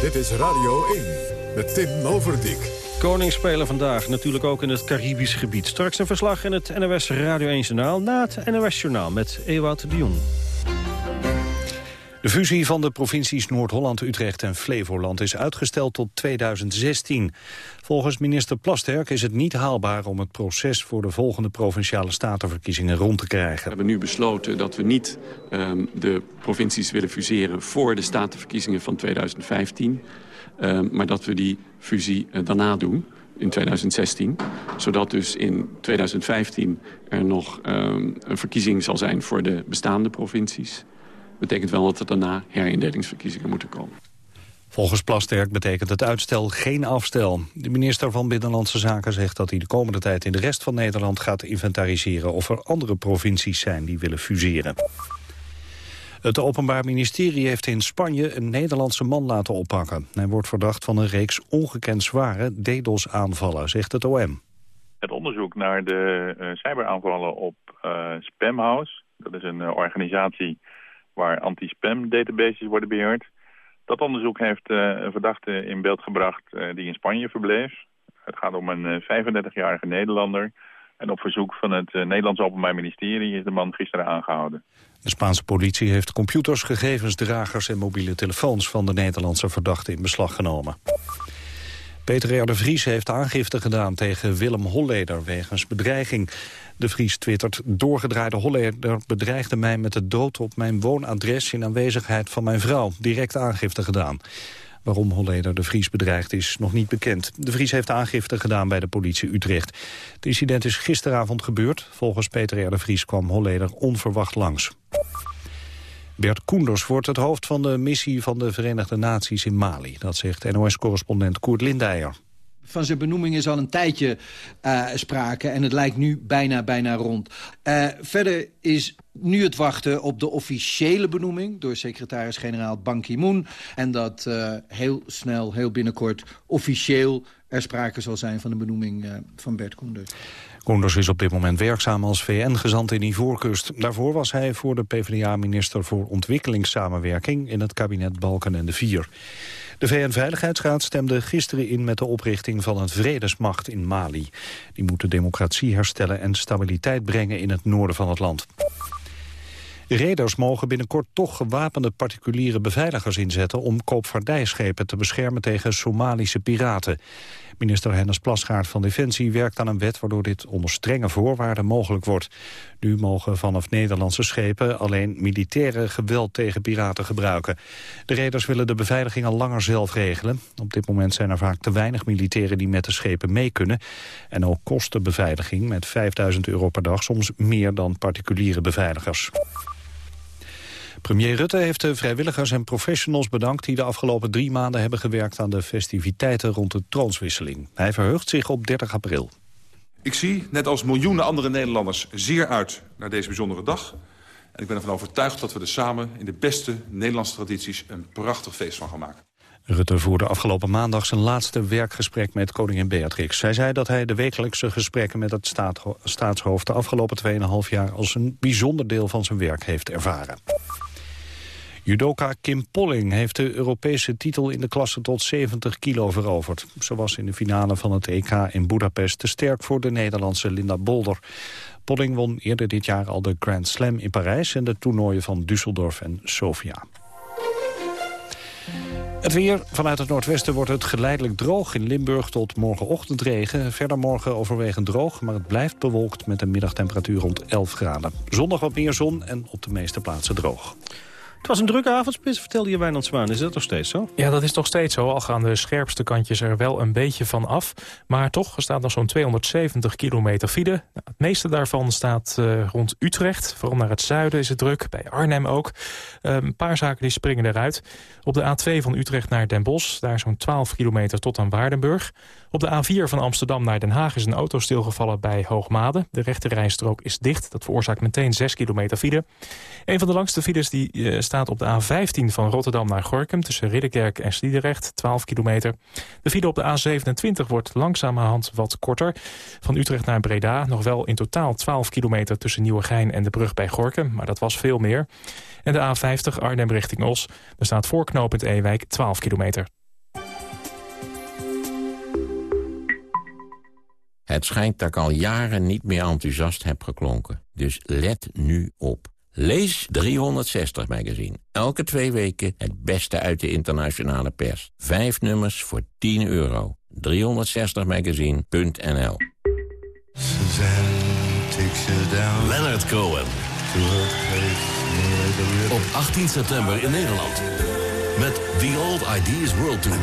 Dit is Radio 1 met Tim Overdijk. Koning spelen vandaag, natuurlijk ook in het Caribisch gebied. Straks een verslag in het NOS Radio 1 Journaal... na het NOS Journaal met Ewout de Jong. De fusie van de provincies Noord-Holland, Utrecht en Flevoland is uitgesteld tot 2016. Volgens minister Plasterk is het niet haalbaar om het proces voor de volgende provinciale statenverkiezingen rond te krijgen. We hebben nu besloten dat we niet um, de provincies willen fuseren voor de statenverkiezingen van 2015. Um, maar dat we die fusie uh, daarna doen in 2016. Zodat dus in 2015 er nog um, een verkiezing zal zijn voor de bestaande provincies betekent wel dat er daarna herindelingsverkiezingen moeten komen. Volgens Plasterk betekent het uitstel geen afstel. De minister van Binnenlandse Zaken zegt dat hij de komende tijd in de rest van Nederland gaat inventariseren of er andere provincies zijn die willen fuseren. Het Openbaar Ministerie heeft in Spanje een Nederlandse man laten oppakken. Hij wordt verdacht van een reeks ongekend zware DDoS-aanvallen, zegt het OM. Het onderzoek naar de uh, cyberaanvallen op uh, Spamhouse, dat is een uh, organisatie waar anti-spam databases worden beheerd. Dat onderzoek heeft uh, een verdachte in beeld gebracht uh, die in Spanje verbleef. Het gaat om een 35-jarige eh, Nederlander. En op verzoek van het Nederlands Openbaar Ministerie is de man gisteren aangehouden. De Spaanse politie heeft computers, gegevensdragers en mobiele telefoons van de Nederlandse verdachte in beslag genomen. Peter R. de Vries heeft aangifte gedaan tegen Willem Holleder wegens bedreiging. De Vries twittert, doorgedraaide Holleder bedreigde mij met de dood op mijn woonadres in aanwezigheid van mijn vrouw. Direct aangifte gedaan. Waarom Holleder de Vries bedreigd is, nog niet bekend. De Vries heeft aangifte gedaan bij de politie Utrecht. Het incident is gisteravond gebeurd. Volgens Peter R. de Vries kwam Holleder onverwacht langs. Bert Koenders wordt het hoofd van de missie van de Verenigde Naties in Mali. Dat zegt NOS-correspondent Koert Lindeyer van zijn benoeming is al een tijdje uh, sprake. En het lijkt nu bijna, bijna rond. Uh, verder is nu het wachten op de officiële benoeming... door secretaris-generaal Ban Ki-moon. En dat uh, heel snel, heel binnenkort officieel er sprake zal zijn... van de benoeming van Bert Koenders. Koenders is op dit moment werkzaam als VN-gezant in Ivoorkust. Daarvoor was hij voor de PvdA-minister voor ontwikkelingssamenwerking... in het kabinet Balken en de Vier. De VN-veiligheidsraad stemde gisteren in met de oprichting van een vredesmacht in Mali. Die moet de democratie herstellen en stabiliteit brengen in het noorden van het land. Reders mogen binnenkort toch gewapende particuliere beveiligers inzetten... om koopvaardijschepen te beschermen tegen Somalische piraten. Minister Hennis Plasgaard van Defensie werkt aan een wet... waardoor dit onder strenge voorwaarden mogelijk wordt. Nu mogen vanaf Nederlandse schepen alleen militaire geweld tegen piraten gebruiken. De reders willen de beveiliging al langer zelf regelen. Op dit moment zijn er vaak te weinig militairen die met de schepen mee kunnen. En ook kost beveiliging met 5000 euro per dag soms meer dan particuliere beveiligers. Premier Rutte heeft de vrijwilligers en professionals bedankt... die de afgelopen drie maanden hebben gewerkt aan de festiviteiten rond de troonswisseling. Hij verheugt zich op 30 april. Ik zie, net als miljoenen andere Nederlanders, zeer uit naar deze bijzondere dag. En ik ben ervan overtuigd dat we er samen in de beste Nederlandse tradities een prachtig feest van gaan maken. Rutte voerde afgelopen maandag zijn laatste werkgesprek met koningin Beatrix. Hij zei dat hij de wekelijkse gesprekken met het staatshoofd de afgelopen 2,5 jaar als een bijzonder deel van zijn werk heeft ervaren. Judoka Kim Polling heeft de Europese titel in de klasse tot 70 kilo veroverd. Ze was in de finale van het EK in Budapest te sterk voor de Nederlandse Linda Bolder. Polling won eerder dit jaar al de Grand Slam in Parijs... en de toernooien van Düsseldorf en Sofia. Het weer. Vanuit het noordwesten wordt het geleidelijk droog. In Limburg tot morgenochtend regen. Verder morgen overwegend droog, maar het blijft bewolkt... met een middagtemperatuur rond 11 graden. Zondag wat meer zon en op de meeste plaatsen droog. Het was een drukke avondspits, vertelde je Wijnand Zwaan. Is dat nog steeds zo? Ja, dat is nog steeds zo. Al gaan de scherpste kantjes er wel een beetje van af. Maar toch, staat nog zo'n 270 kilometer file. Nou, het meeste daarvan staat uh, rond Utrecht. Vooral naar het zuiden is het druk, bij Arnhem ook. Uh, een paar zaken die springen eruit. Op de A2 van Utrecht naar Den Bosch, daar zo'n 12 kilometer tot aan Waardenburg. Op de A4 van Amsterdam naar Den Haag is een auto stilgevallen bij Hoogmade. De rechte rijstrook is dicht. Dat veroorzaakt meteen 6 kilometer file. Een van de langste files die, eh, staat op de A15 van Rotterdam naar Gorkum... tussen Ridderkerk en Sliedrecht, 12 kilometer. De file op de A27 wordt langzamerhand wat korter. Van Utrecht naar Breda nog wel in totaal 12 kilometer... tussen Nieuwegein en de brug bij Gorkum, maar dat was veel meer. En de A50 Arnhem richting Os. daar staat voor knooppunt Ewijk 12 kilometer. Het schijnt dat ik al jaren niet meer enthousiast heb geklonken. Dus let nu op. Lees 360 Magazine. Elke twee weken het beste uit de internationale pers. Vijf nummers voor 10 euro. 360magazine.nl Leonard Cohen. Op 18 september in Nederland. Met The Old Ideas World Tour.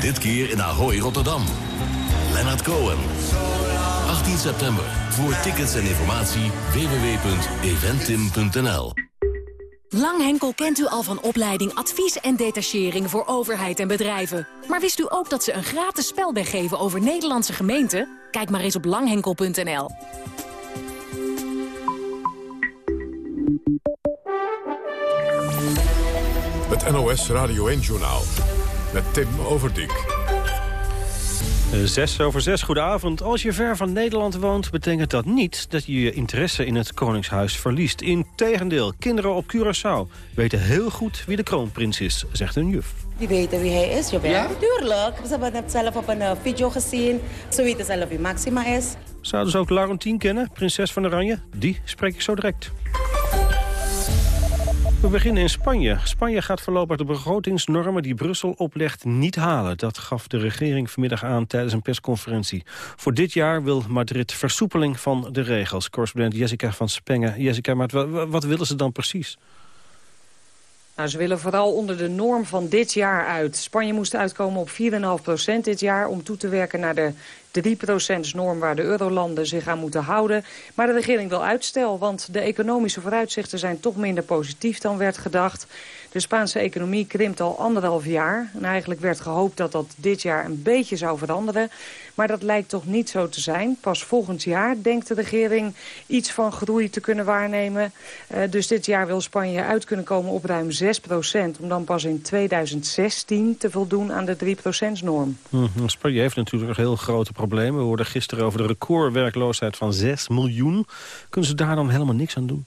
Dit keer in Ahoy, Rotterdam. Leonard Cohen. 18 september. Voor tickets en informatie www.eventim.nl Langhenkel kent u al van opleiding advies en detachering voor overheid en bedrijven. Maar wist u ook dat ze een gratis spelbeg geven over Nederlandse gemeenten? Kijk maar eens op langhenkel.nl. Het NOS Radio 1-journaal met Tim Overdijk. Zes over zes, goedenavond. Als je ver van Nederland woont, betekent dat niet dat je je interesse in het Koningshuis verliest. Integendeel, kinderen op Curaçao weten heel goed wie de kroonprins is, zegt een juf. Die weten wie hij is, jawel. Ja? Tuurlijk. Ze hebben het zelf op een uh, video gezien. Ze weten zelf wie Maxima is. Zouden ze ook Laurentien kennen, prinses van Oranje? Die spreek ik zo direct. We beginnen in Spanje. Spanje gaat voorlopig de begrotingsnormen die Brussel oplegt niet halen. Dat gaf de regering vanmiddag aan tijdens een persconferentie. Voor dit jaar wil Madrid versoepeling van de regels. Correspondent Jessica van Spengen. Jessica, maar wat willen ze dan precies? Nou, ze willen vooral onder de norm van dit jaar uit. Spanje moest uitkomen op 4,5% dit jaar... om toe te werken naar de 3%-norm waar de eurolanden zich aan moeten houden. Maar de regering wil uitstel, want de economische vooruitzichten zijn toch minder positief dan werd gedacht. De Spaanse economie krimpt al anderhalf jaar. En eigenlijk werd gehoopt dat dat dit jaar een beetje zou veranderen. Maar dat lijkt toch niet zo te zijn. Pas volgend jaar denkt de regering iets van groei te kunnen waarnemen. Uh, dus dit jaar wil Spanje uit kunnen komen op ruim 6 procent. Om dan pas in 2016 te voldoen aan de 3% norm. Mm Spanje heeft natuurlijk heel grote problemen. We hoorden gisteren over de recordwerkloosheid van 6 miljoen. Kunnen ze daar dan helemaal niks aan doen?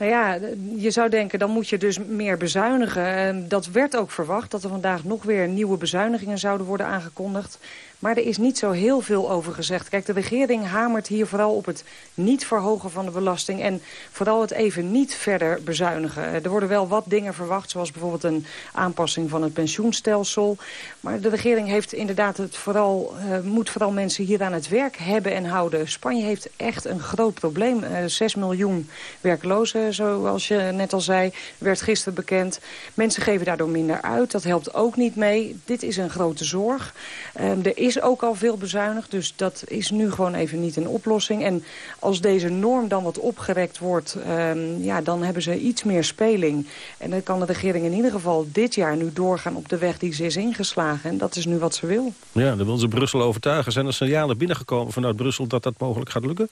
Nou ja, je zou denken, dan moet je dus meer bezuinigen. Dat werd ook verwacht, dat er vandaag nog weer nieuwe bezuinigingen zouden worden aangekondigd. Maar er is niet zo heel veel over gezegd. Kijk, de regering hamert hier vooral op het niet verhogen van de belasting... en vooral het even niet verder bezuinigen. Er worden wel wat dingen verwacht, zoals bijvoorbeeld een aanpassing van het pensioenstelsel. Maar de regering heeft inderdaad het vooral, uh, moet vooral mensen hier aan het werk hebben en houden. Spanje heeft echt een groot probleem. Uh, eh, 6 miljoen werklozen, zoals je net al zei, werd gisteren bekend. Mensen geven daardoor minder uit, dat helpt ook niet mee. Dit is een grote zorg. Uh, er is ook al veel bezuinigd, dus dat is nu gewoon even niet een oplossing. En als deze norm dan wat opgerekt wordt, um, ja, dan hebben ze iets meer speling. En dan kan de regering in ieder geval dit jaar nu doorgaan op de weg die ze is ingeslagen. En dat is nu wat ze wil. Ja, dan wil ze Brussel overtuigen. Zijn er signalen binnengekomen vanuit Brussel dat dat mogelijk gaat lukken?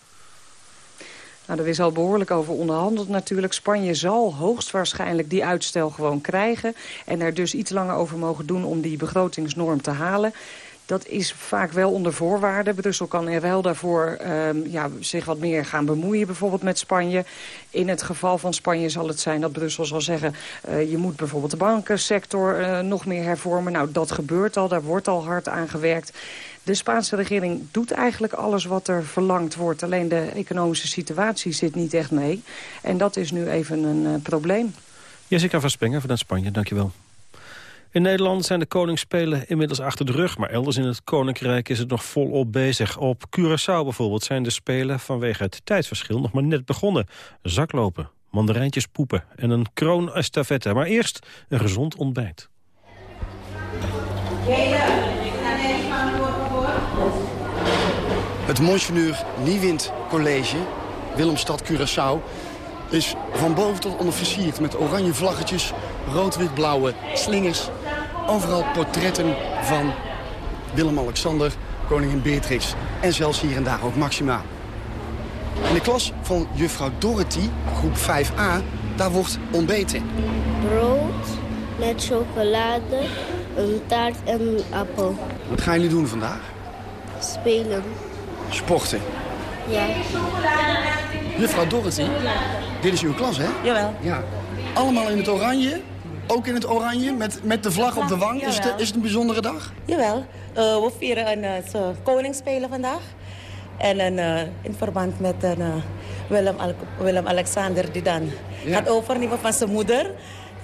Nou, er is al behoorlijk over onderhandeld natuurlijk. Spanje zal hoogstwaarschijnlijk die uitstel gewoon krijgen. En er dus iets langer over mogen doen om die begrotingsnorm te halen. Dat is vaak wel onder voorwaarden. Brussel kan er wel daarvoor um, ja, zich wat meer gaan bemoeien, bijvoorbeeld met Spanje. In het geval van Spanje zal het zijn dat Brussel zal zeggen... Uh, je moet bijvoorbeeld de bankensector uh, nog meer hervormen. Nou, dat gebeurt al, daar wordt al hard aan gewerkt. De Spaanse regering doet eigenlijk alles wat er verlangd wordt. Alleen de economische situatie zit niet echt mee. En dat is nu even een uh, probleem. Jessica van Spenger vanuit Spanje, dankjewel. In Nederland zijn de koningsspelen inmiddels achter de rug... maar elders in het Koninkrijk is het nog volop bezig. Op Curaçao bijvoorbeeld zijn de spelen vanwege het tijdsverschil nog maar net begonnen. Zaklopen, mandarijntjes poepen en een kroonestafette. Maar eerst een gezond ontbijt. Het Monseigneur Niewind College, Willemstad Curaçao is van boven tot onder versierd met oranje vlaggetjes, rood-wit-blauwe slingers. Overal portretten van Willem-Alexander, koningin Beatrix en zelfs hier en daar ook Maxima. In de klas van juffrouw Dorothy, groep 5a, daar wordt ontbeten. Brood met chocolade, een taart en een appel. Wat gaan jullie doen vandaag? Spelen. Sporten? Ja. Juffrouw Dorothy, dit is uw klas, hè? Jawel. Ja. Allemaal in het oranje Ook in het oranje, met, met de vlag op de wang? Is het, is het een bijzondere dag? Jawel. Uh, we vieren een uh, koningsspelen vandaag. En een, uh, in verband met een, Willem-Alexander Willem die dan gaat overnemen van zijn moeder.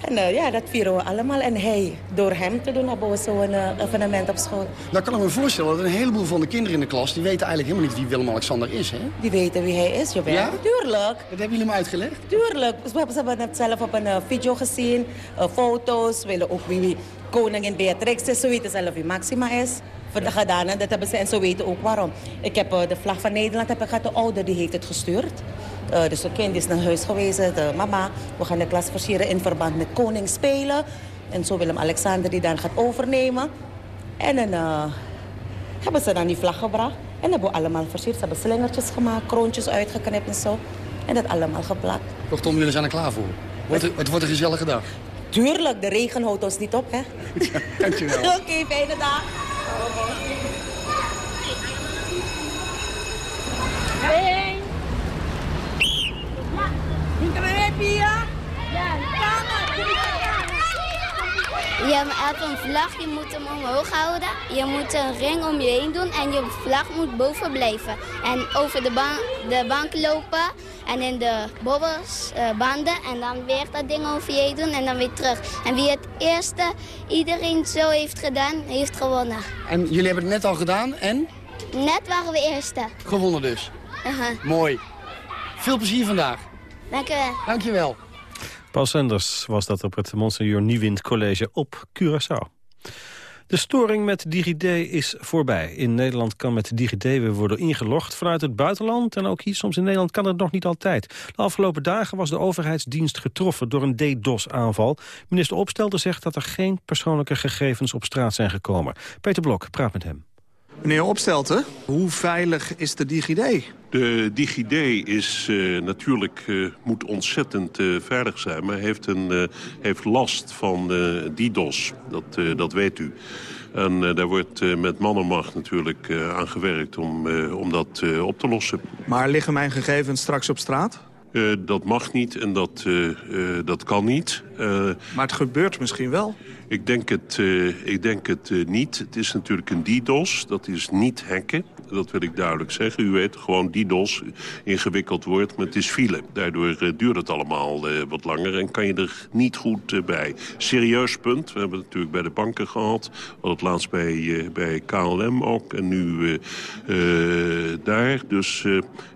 En uh, ja, dat vieren we allemaal. En hij, door hem te doen, hebben we zo'n uh, evenement op school. Nou kan ik me voorstellen dat een heleboel van de kinderen in de klas... die weten eigenlijk helemaal niet wie Willem-Alexander is, hè? Die weten wie hij is, Jobert. Ja? Tuurlijk. Dat hebben jullie hem uitgelegd? Tuurlijk. We hebben, ze hebben het zelf op een uh, video gezien. foto's, willen ook wie koningin Beatrix is. Ze weten zelf wie Maxima is dat hebben ze en ze weten ook waarom. Ik heb de vlag van Nederland heb ik gehad, de ouder die heeft het gestuurd. Uh, dus de kind is naar huis geweest, de mama. We gaan de klas versieren in verband met koningsspelen. En zo Willem-Alexander die dan gaat overnemen. En dan uh, hebben ze dan die vlag gebracht. En hebben we allemaal versierd. Ze hebben slingertjes gemaakt, kroontjes uitgeknipt en zo. En dat allemaal geplakt. Kortom, jullie zijn er klaar voor. Wordt het, het wordt een gezellige dag. Tuurlijk, de regen houdt ons niet op, hè? Ja, dankjewel. Oké, okay, fijne dag. Vem! Vem também, Pia! Calma, Pia! Je hebt een vlag, je moet hem omhoog houden. Je moet een ring om je heen doen en je vlag moet boven blijven. En over de, ban de bank lopen en in de bobbels uh, banden. En dan weer dat ding over je heen doen en dan weer terug. En wie het eerste iedereen zo heeft gedaan, heeft gewonnen. En jullie hebben het net al gedaan en? Net waren we eerste. Gewonnen dus? Uh -huh. Mooi. Veel plezier vandaag. Dank u wel. Dank je wel. Paul Sanders was dat op het Monseigneur Niewind College op Curaçao. De storing met DigiD is voorbij. In Nederland kan met DigiD weer worden ingelogd vanuit het buitenland. En ook hier soms in Nederland kan het nog niet altijd. De afgelopen dagen was de overheidsdienst getroffen door een DDoS-aanval. Minister Opstelten zegt dat er geen persoonlijke gegevens op straat zijn gekomen. Peter Blok praat met hem. Meneer Opstelten, hoe veilig is de DigiD? De DigiD is uh, natuurlijk, uh, moet ontzettend uh, veilig zijn... maar heeft, een, heeft last van DDoS, dat, dat weet u. En daar wordt met man en macht natuurlijk aan gewerkt om, om dat op te lossen. Maar liggen mijn gegevens straks op straat? Dat mag niet en dat, dat kan niet. Maar het gebeurt misschien wel? Ik denk het, ik denk het niet. Het is natuurlijk een DDoS, dat is niet hacken. Dat wil ik duidelijk zeggen. U weet, gewoon DDoS, ingewikkeld woord, maar het is file. Daardoor duurt het allemaal wat langer en kan je er niet goed bij. Serieus punt, we hebben het natuurlijk bij de banken gehad. We het laatst bij, bij KLM ook en nu daar. Dus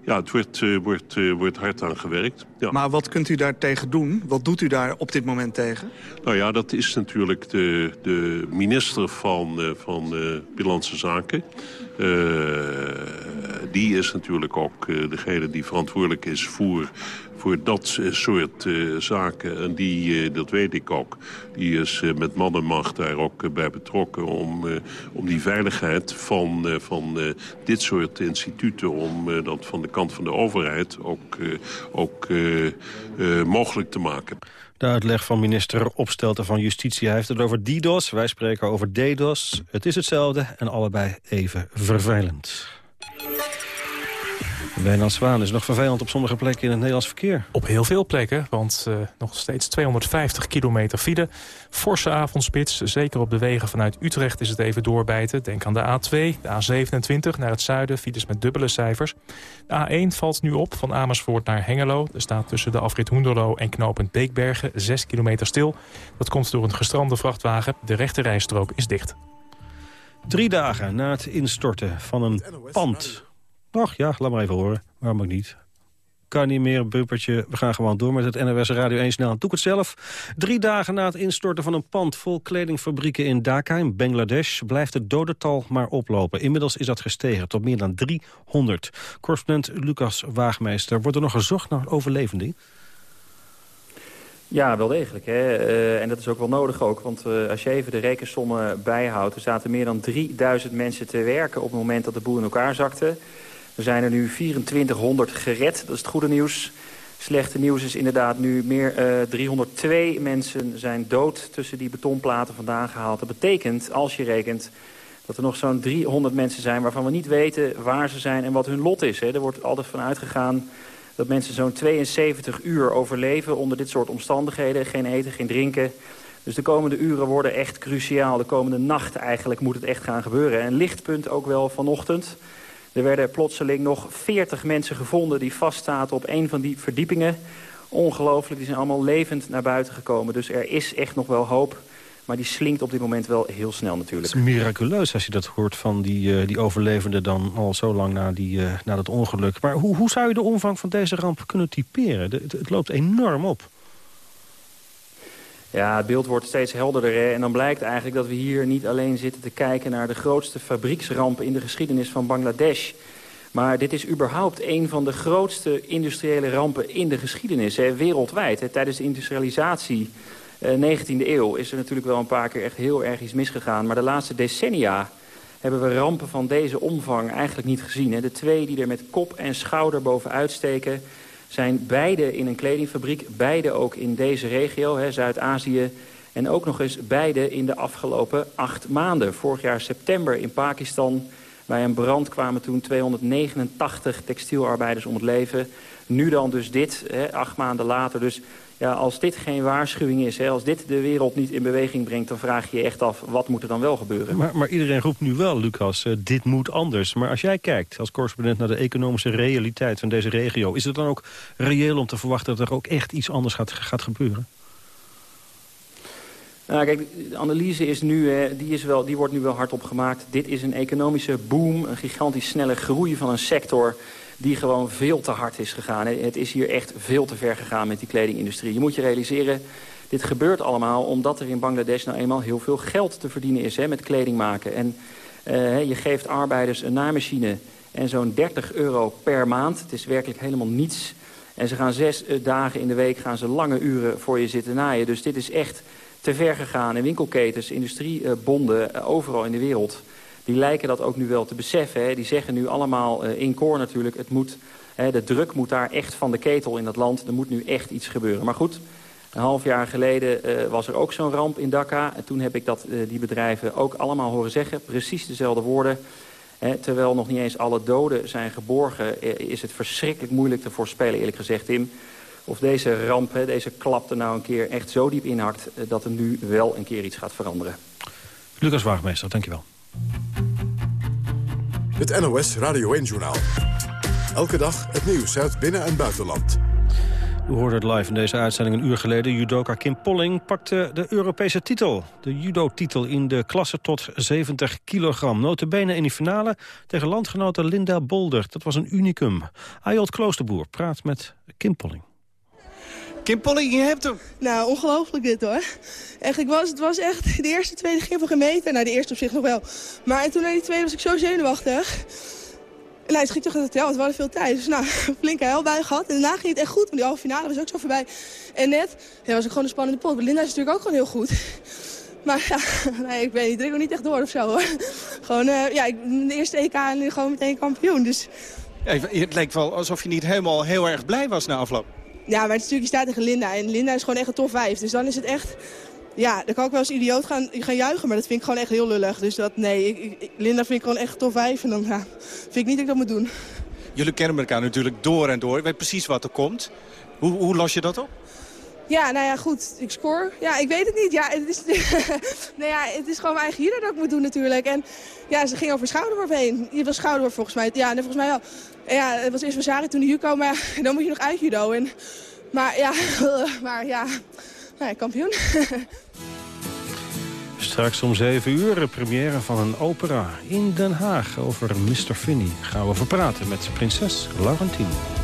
ja, het wordt, wordt, wordt hard aan gewerkt. Ja. Maar wat kunt u daar tegen doen? Wat doet u daar op dit moment tegen? Nou ja, dat is natuurlijk de, de minister van, uh, van uh, Binnenlandse Zaken. Uh, die is natuurlijk ook degene die verantwoordelijk is voor voor dat soort zaken. En die, dat weet ik ook, die is met man en macht daar ook bij betrokken... om, om die veiligheid van, van dit soort instituten... om dat van de kant van de overheid ook, ook mogelijk te maken. De uitleg van minister Opstelten van Justitie. Hij heeft het over DDoS, wij spreken over DDoS. Het is hetzelfde en allebei even vervelend. Wijnand Zwaan is nog vervelend op sommige plekken in het Nederlands verkeer. Op heel veel plekken, want uh, nog steeds 250 kilometer file. Forse avondspits, zeker op de wegen vanuit Utrecht is het even doorbijten. Denk aan de A2, de A27 naar het zuiden, files met dubbele cijfers. De A1 valt nu op van Amersfoort naar Hengelo. Er staat tussen de afrit Hoenderlo en knooppunt Beekbergen 6 kilometer stil. Dat komt door een gestrande vrachtwagen. De rechte rijstrook is dicht. Drie dagen na het instorten van een pand Ach ja, laat maar even horen. Waarom ook niet? Kan niet meer, bumpertje. We gaan gewoon door met het NOS Radio 1 snel. Doe het zelf. Drie dagen na het instorten van een pand vol kledingfabrieken in Dhaka in Bangladesh... blijft het dodental maar oplopen. Inmiddels is dat gestegen tot meer dan 300. Correspondent Lucas Waagmeester. Wordt er nog gezocht naar overlevenden? Ja, wel degelijk. Hè? Uh, en dat is ook wel nodig ook. Want uh, als je even de rekensommen bijhoudt... er zaten meer dan 3000 mensen te werken op het moment dat de boel in elkaar zakte. Er zijn er nu 2400 gered, dat is het goede nieuws. Slechte nieuws is inderdaad nu meer uh, eh, 302 mensen zijn dood tussen die betonplaten vandaan gehaald. Dat betekent, als je rekent, dat er nog zo'n 300 mensen zijn waarvan we niet weten waar ze zijn en wat hun lot is. Hè. Er wordt altijd van uitgegaan dat mensen zo'n 72 uur overleven onder dit soort omstandigheden. Geen eten, geen drinken. Dus de komende uren worden echt cruciaal. De komende nacht eigenlijk moet het echt gaan gebeuren. En lichtpunt ook wel vanochtend. Er werden plotseling nog 40 mensen gevonden die vastzaten op een van die verdiepingen. Ongelooflijk, die zijn allemaal levend naar buiten gekomen. Dus er is echt nog wel hoop. Maar die slinkt op dit moment wel heel snel natuurlijk. Het is miraculeus als je dat hoort van die, uh, die overlevenden dan al zo lang na, die, uh, na dat ongeluk. Maar hoe, hoe zou je de omvang van deze ramp kunnen typeren? Het, loopt enorm op. Ja, het beeld wordt steeds helderder. Hè? En dan blijkt eigenlijk dat we hier niet alleen zitten te kijken... naar de grootste fabrieksramp in de geschiedenis van Bangladesh... Maar dit is überhaupt een van de grootste industriële rampen in de geschiedenis, wereldwijd. Hè. Tijdens de industrialisatie uh, 19e eeuw is er natuurlijk wel een paar keer echt heel erg iets misgegaan. Maar de laatste decennia hebben we rampen van deze omvang eigenlijk niet gezien. Hè. De twee die er met kop en schouder bovenuit steken zijn beide in een kledingfabriek. Beide ook in deze regio, Zuid-Azië. En ook nog eens beide in de afgelopen acht maanden. Vorig jaar september in Pakistan. Bij een brand kwamen toen 289 textielarbeiders om het leven. Nu dan dus dit, hè, acht maanden later. Dus ja, als dit geen waarschuwing is, hè, als dit de wereld niet in beweging brengt... dan vraag je je echt af, wat moet er dan wel gebeuren? Maar, maar iedereen roept nu wel, Lucas, uh, dit moet anders. Maar als jij kijkt als correspondent naar de economische realiteit van deze regio... is het dan ook reëel om te verwachten dat er ook echt iets anders gaat, gaat gebeuren? Nou, kijk, de analyse is nu, hè, die, is wel, die wordt nu wel hardop gemaakt. Dit is een economische boom, een gigantisch snelle groei van een sector die gewoon veel te hard is gegaan. Het is hier echt veel te ver gegaan met die kledingindustrie. Je moet je realiseren, dit gebeurt allemaal omdat er in Bangladesh nou eenmaal heel veel geld te verdienen is hè, met kleding maken. En uh, je geeft arbeiders een naaimachine en zo'n 30 euro per maand. Het is werkelijk helemaal niets. En ze gaan zes uh, dagen in de week gaan ze lange uren voor je zitten naaien. Dus dit is echt te ver gegaan. En winkelketens, industriebonden, uh, overal in de wereld die lijken dat ook nu wel te beseffen. Hè. Die zeggen nu allemaal uh, in koor natuurlijk, het moet, hè, de druk moet daar echt van de ketel in dat land. Er moet nu echt iets gebeuren. Maar goed, een half jaar geleden uh, was er ook zo'n ramp in Dhaka. En toen heb ik dat, uh, die bedrijven ook allemaal horen zeggen. Precies dezelfde woorden. Hè, terwijl nog niet eens alle doden zijn geborgen... is het verschrikkelijk moeilijk te voorspellen, eerlijk gezegd, Tim... of deze ramp, deze klap er nou een keer echt zo diep inhakt... dat er nu wel een keer iets gaat veranderen. Lucas Waagmeester, dankjewel. Het NOS Radio 1-journaal. Elke dag het nieuws uit binnen- en buitenland. U hoorde het live in deze uitzending een uur geleden. Judoka Kim Polling pakte de Europese titel. De judo-titel in de klasse tot 70 kilogram. Notabene in de finale tegen landgenote Linda Bolder. Dat was een unicum. Ayot Kloosterboer praat met Kim Polling. Kim Polling, je hebt hem. Nou, ongelooflijk dit hoor. Echt, ik was, het was echt, de eerste, tweede ging van gemeten. Nou, de eerste op zich nog wel. Maar toen naar die tweede was ik zo zenuwachtig. En het ging toch in het hotel, want we hadden veel tijd. Dus nou, flinke bij gehad. En daarna ging het echt goed, want die halve finale was ook zo voorbij. En net ja, was ik gewoon een spannende pot. Maar Linda is natuurlijk ook gewoon heel goed. Maar ja, nee, ik weet niet, ik nog niet echt door of zo hoor. Gewoon, uh, ja, ik de eerste EK en nu gewoon meteen kampioen. Dus... Ja, het leek wel alsof je niet helemaal heel erg blij was na afloop. Ja, maar het is natuurlijk, je staat tegen Linda. En Linda is gewoon echt een top 5. Dus dan is het echt... Ja, dan kan ik wel als idioot gaan, juichen. Maar dat vind ik gewoon echt heel lullig. Dus dat, nee, ik, ik, Linda vind ik gewoon echt top 5. En dan ja, vind ik niet dat ik dat moet doen. Jullie kennen elkaar natuurlijk door en door. Je weet precies wat er komt. Hoe, hoe los je dat op? Ja, nou ja, goed. Ik score. Ja, ik weet het niet. Ja, het is, nou ja, het is gewoon mijn eigen hier dat ik moet doen natuurlijk. En ja, ze ging over schouderworp heen. Je was schouderworp volgens mij. Ja, nee, volgens mij wel. Ja, het was eerst Vasari toen de Hugo, maar dan moet je nog uit judo. En, maar ja, maar ja, nou ja kampioen. Straks om 7 uur de première van een opera in Den Haag over Mr. Finney. Gaan we over praten met prinses Laurentine.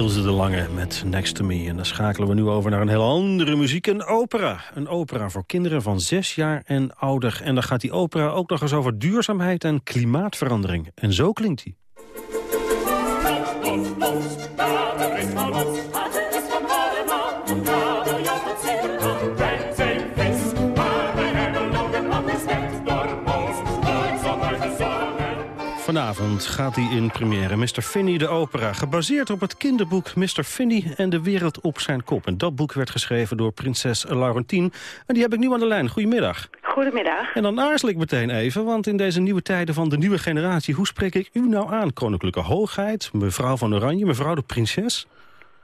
Ilse de Lange met Next to Me. En dan schakelen we nu over naar een heel andere muziek. Een opera. Een opera voor kinderen van zes jaar en ouder. En dan gaat die opera ook nog eens over duurzaamheid en klimaatverandering. En zo klinkt die. Vanavond gaat hij in première Mr. Finney de opera. Gebaseerd op het kinderboek Mr. Finney en de wereld op zijn kop. En dat boek werd geschreven door prinses Laurentien. En die heb ik nu aan de lijn. Goedemiddag. Goedemiddag. En dan aarzel ik meteen even, want in deze nieuwe tijden van de nieuwe generatie... hoe spreek ik u nou aan? Koninklijke Hoogheid, mevrouw van Oranje, mevrouw de prinses?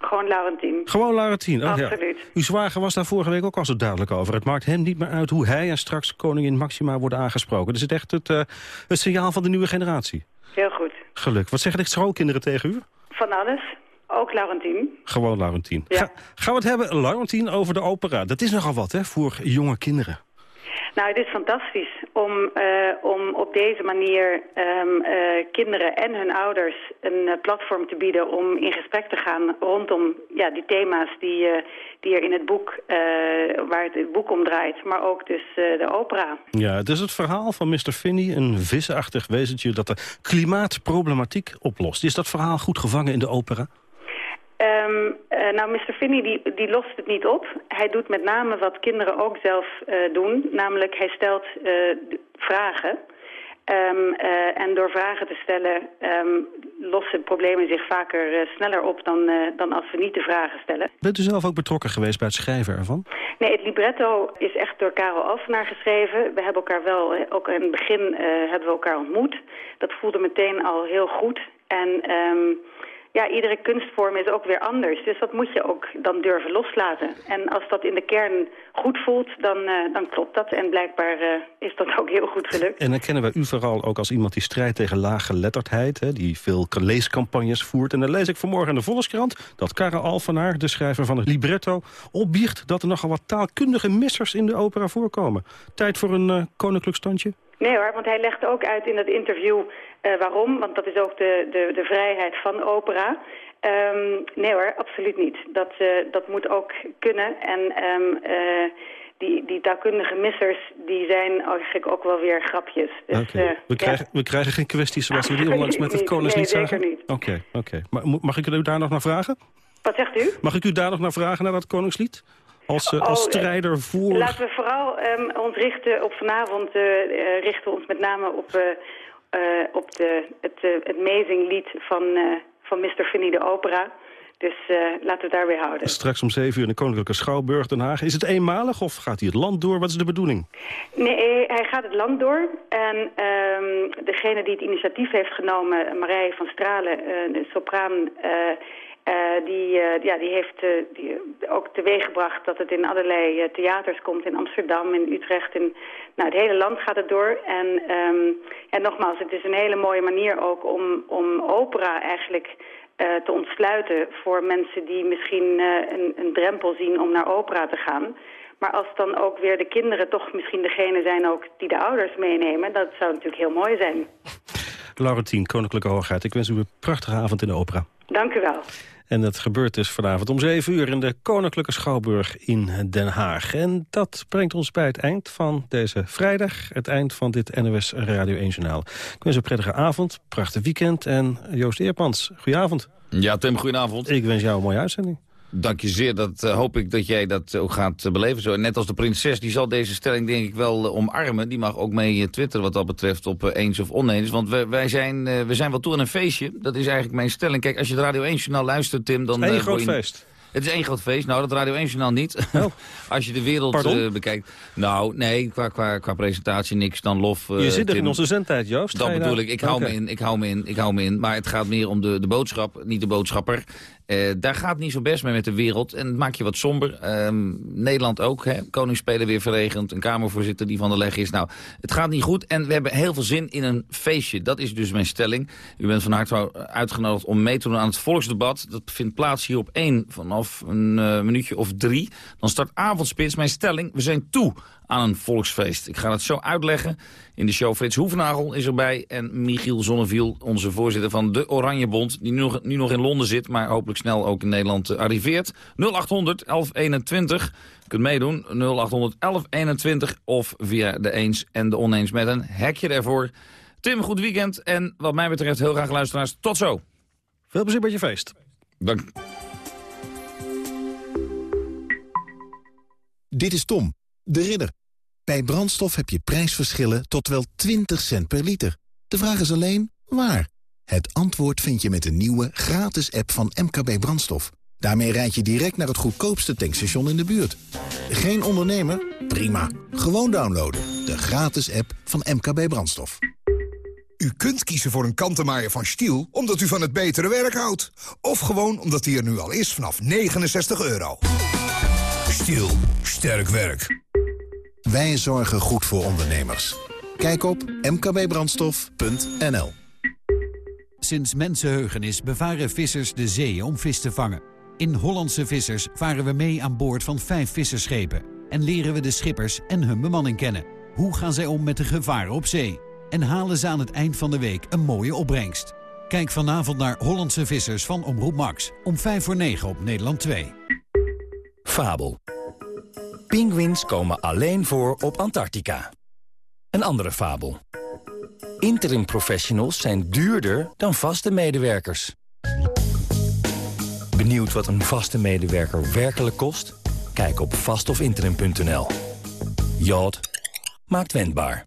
Gewoon Laurentien. Gewoon Laurentien, oh, Absoluut. Ja. Uw zwager was daar vorige week ook al zo duidelijk over. Het maakt hem niet meer uit hoe hij en straks koningin Maxima worden aangesproken. Dus het is echt het, uh, het signaal van de nieuwe generatie. Heel goed. Geluk. Wat zeggen de schoolkinderen tegen u? Van alles. Ook Laurentien. Gewoon Laurentien. Ja. Ga, gaan we het hebben, Laurentien, over de opera. Dat is nogal wat, hè, voor jonge kinderen. Nou, het is fantastisch om, uh, om op deze manier um, uh, kinderen en hun ouders een uh, platform te bieden om in gesprek te gaan rondom ja, die thema's die, die er in het boek, waar het, het boek om draait, maar ook dus de opera. Ja, het is het verhaal van Mr. Finney, een visachtig wezentje dat de klimaatproblematiek oplost. Is dat verhaal goed gevangen in de opera? Um, uh, nou, Mr. Finney die, die lost het niet op. Hij doet met name wat kinderen ook zelf uh, doen. Namelijk, hij stelt uh, vragen. Um, en door vragen te stellen um, lossen problemen zich vaker sneller op dan, dan als we niet de vragen stellen. Bent u zelf ook betrokken geweest bij het schrijven ervan? Nee, het libretto is echt door Karel Alvenaar geschreven. We hebben elkaar wel, ook in het begin hebben we elkaar ontmoet. Dat voelde meteen al heel goed. En ja, iedere kunstvorm is ook weer anders. Dus dat moet je ook dan durven loslaten. En als dat in de kern goed voelt, dan, uh, dan klopt dat. En blijkbaar uh, is dat ook heel goed gelukt. En dan kennen wij u vooral ook als iemand die strijdt tegen laaggeletterdheid. Hè, die veel leescampagnes voert. En dan lees ik vanmorgen in de Volkskrant dat Karel Alvenaar, de schrijver van het libretto... opbiecht dat er nogal wat taalkundige missers in de opera voorkomen. Tijd voor een uh, koninklijk standje? Nee hoor, want hij legt ook uit in dat interview uh, waarom. Want dat is ook de, de, de vrijheid van opera. Um, nee hoor, absoluut niet. Dat, uh, dat moet ook kunnen. En um, uh, die, die taalkundige missers, die zijn eigenlijk ook wel weer grapjes. Dus, okay. we, krijgen, ja. we krijgen geen kwesties zoals we die onlangs met het Koningslied nee, zagen? niet. Oké, oké. Okay. Mag ik u daar nog naar vragen? Wat zegt u? Mag ik u daar nog naar vragen, naar dat Koningslied? Als, uh, als strijder oh, voor... Laten we vooral um, ons richten op vanavond, uh, richten we ons met name op, op de, het, het amazing lied van, van Mr. Finney de opera. Dus laten we het daarbij houden. Straks om 7 uur in de Koninklijke Schouwburg Den Haag. Is het eenmalig of gaat hij het land door? Wat is de bedoeling? Nee, hij gaat het land door. En um, degene die het initiatief heeft genomen, Marije van Stralen, de sopraan... Uh, die, uh, ja, die heeft uh, die ook teweeggebracht dat het in allerlei theaters komt. In Amsterdam, in Utrecht, in nou, het hele land gaat het door. En, um, en nogmaals, het is een hele mooie manier ook om, om opera eigenlijk te ontsluiten... voor mensen die misschien een, een drempel zien om naar opera te gaan... Maar als dan ook weer de kinderen toch misschien degene zijn ook die de ouders meenemen... dat zou natuurlijk heel mooi zijn. Laurentien, Koninklijke Hoogheid. Ik wens u een prachtige avond in de opera. Dank u wel. En dat gebeurt dus vanavond om 7 uur in de Koninklijke Schouwburg in Den Haag. En dat brengt ons bij het eind van deze vrijdag. Het eind van dit NOS Radio 1 Journaal. Ik wens een prettige avond, prachtig weekend. En Joost Eerpans, goedenavond. Ja, Tim, goedenavond. Ik wens jou een mooie uitzending. Dank je zeer. Dat uh, hoop ik dat jij dat ook gaat uh, beleven. Zo. En net als de prinses, die zal deze stelling denk ik wel uh, omarmen. Die mag ook mee twitteren wat dat betreft op eens of oneens. Want wij, wij zijn, we zijn wel toe aan een feestje. Dat is eigenlijk mijn stelling. Kijk, als je de Radio 1-journaal luistert, Tim... dan Eén groot je... feest. Het is één groot feest. Nou, dat Radio 1-journaal niet. Oh. Als je de wereld uh, bekijkt. Nou, nee, qua, qua, qua presentatie niks dan lof. Uh, je zit er in onze zendtijd, Joost. Dat bedoel ik. Ik hou, okay. me in, ik hou me in, ik hou me in. Maar het gaat meer om de, de boodschap, niet de boodschapper. Uh, daar gaat niet zo best mee met de wereld. En het maakt je wat somber. Um, Nederland ook. Hè? Koningsspelen weer verregend. Een kamervoorzitter die van de leg is. Nou, het gaat niet goed. En we hebben heel veel zin in een feestje. Dat is dus mijn stelling. U bent van harte uitgenodigd om mee te doen aan het volksdebat. Dat vindt plaats hier op één vanaf een uh, minuutje of drie. Dan start avondspits. Mijn stelling, we zijn toe aan een volksfeest. Ik ga het zo uitleggen. In de show Frits Hoevenagel is erbij en Michiel Zonneviel, onze voorzitter van de Oranjebond, die nu nog, nu nog in Londen zit, maar hopelijk snel ook in Nederland uh, arriveert. 0800 1121. Je kunt meedoen 0800 1121 of via de eens en de oneens met een hekje ervoor. Tim, goed weekend en wat mij betreft heel graag luisteraars. Tot zo. Veel plezier met je feest. Dank. Dit is Tom, de ridder. Bij brandstof heb je prijsverschillen tot wel 20 cent per liter. De vraag is alleen, waar? Het antwoord vind je met de nieuwe gratis app van MKB Brandstof. Daarmee rijd je direct naar het goedkoopste tankstation in de buurt. Geen ondernemer? Prima. Gewoon downloaden. De gratis app van MKB Brandstof. U kunt kiezen voor een kantenmaaier van Stiel omdat u van het betere werk houdt. Of gewoon omdat hij er nu al is vanaf 69 euro. Stiel. Sterk werk. Wij zorgen goed voor ondernemers. Kijk op mkbbrandstof.nl Sinds mensenheugenis bevaren vissers de zee om vis te vangen. In Hollandse Vissers varen we mee aan boord van vijf visserschepen... en leren we de schippers en hun bemanning kennen. Hoe gaan zij om met de gevaren op zee? En halen ze aan het eind van de week een mooie opbrengst? Kijk vanavond naar Hollandse Vissers van Omroep Max... om 5 voor 9 op Nederland 2. Fabel. Pinguïns komen alleen voor op Antarctica. Een andere fabel. Interim professionals zijn duurder dan vaste medewerkers. Benieuwd wat een vaste medewerker werkelijk kost? Kijk op vastofinterim.nl. Jod maakt wendbaar.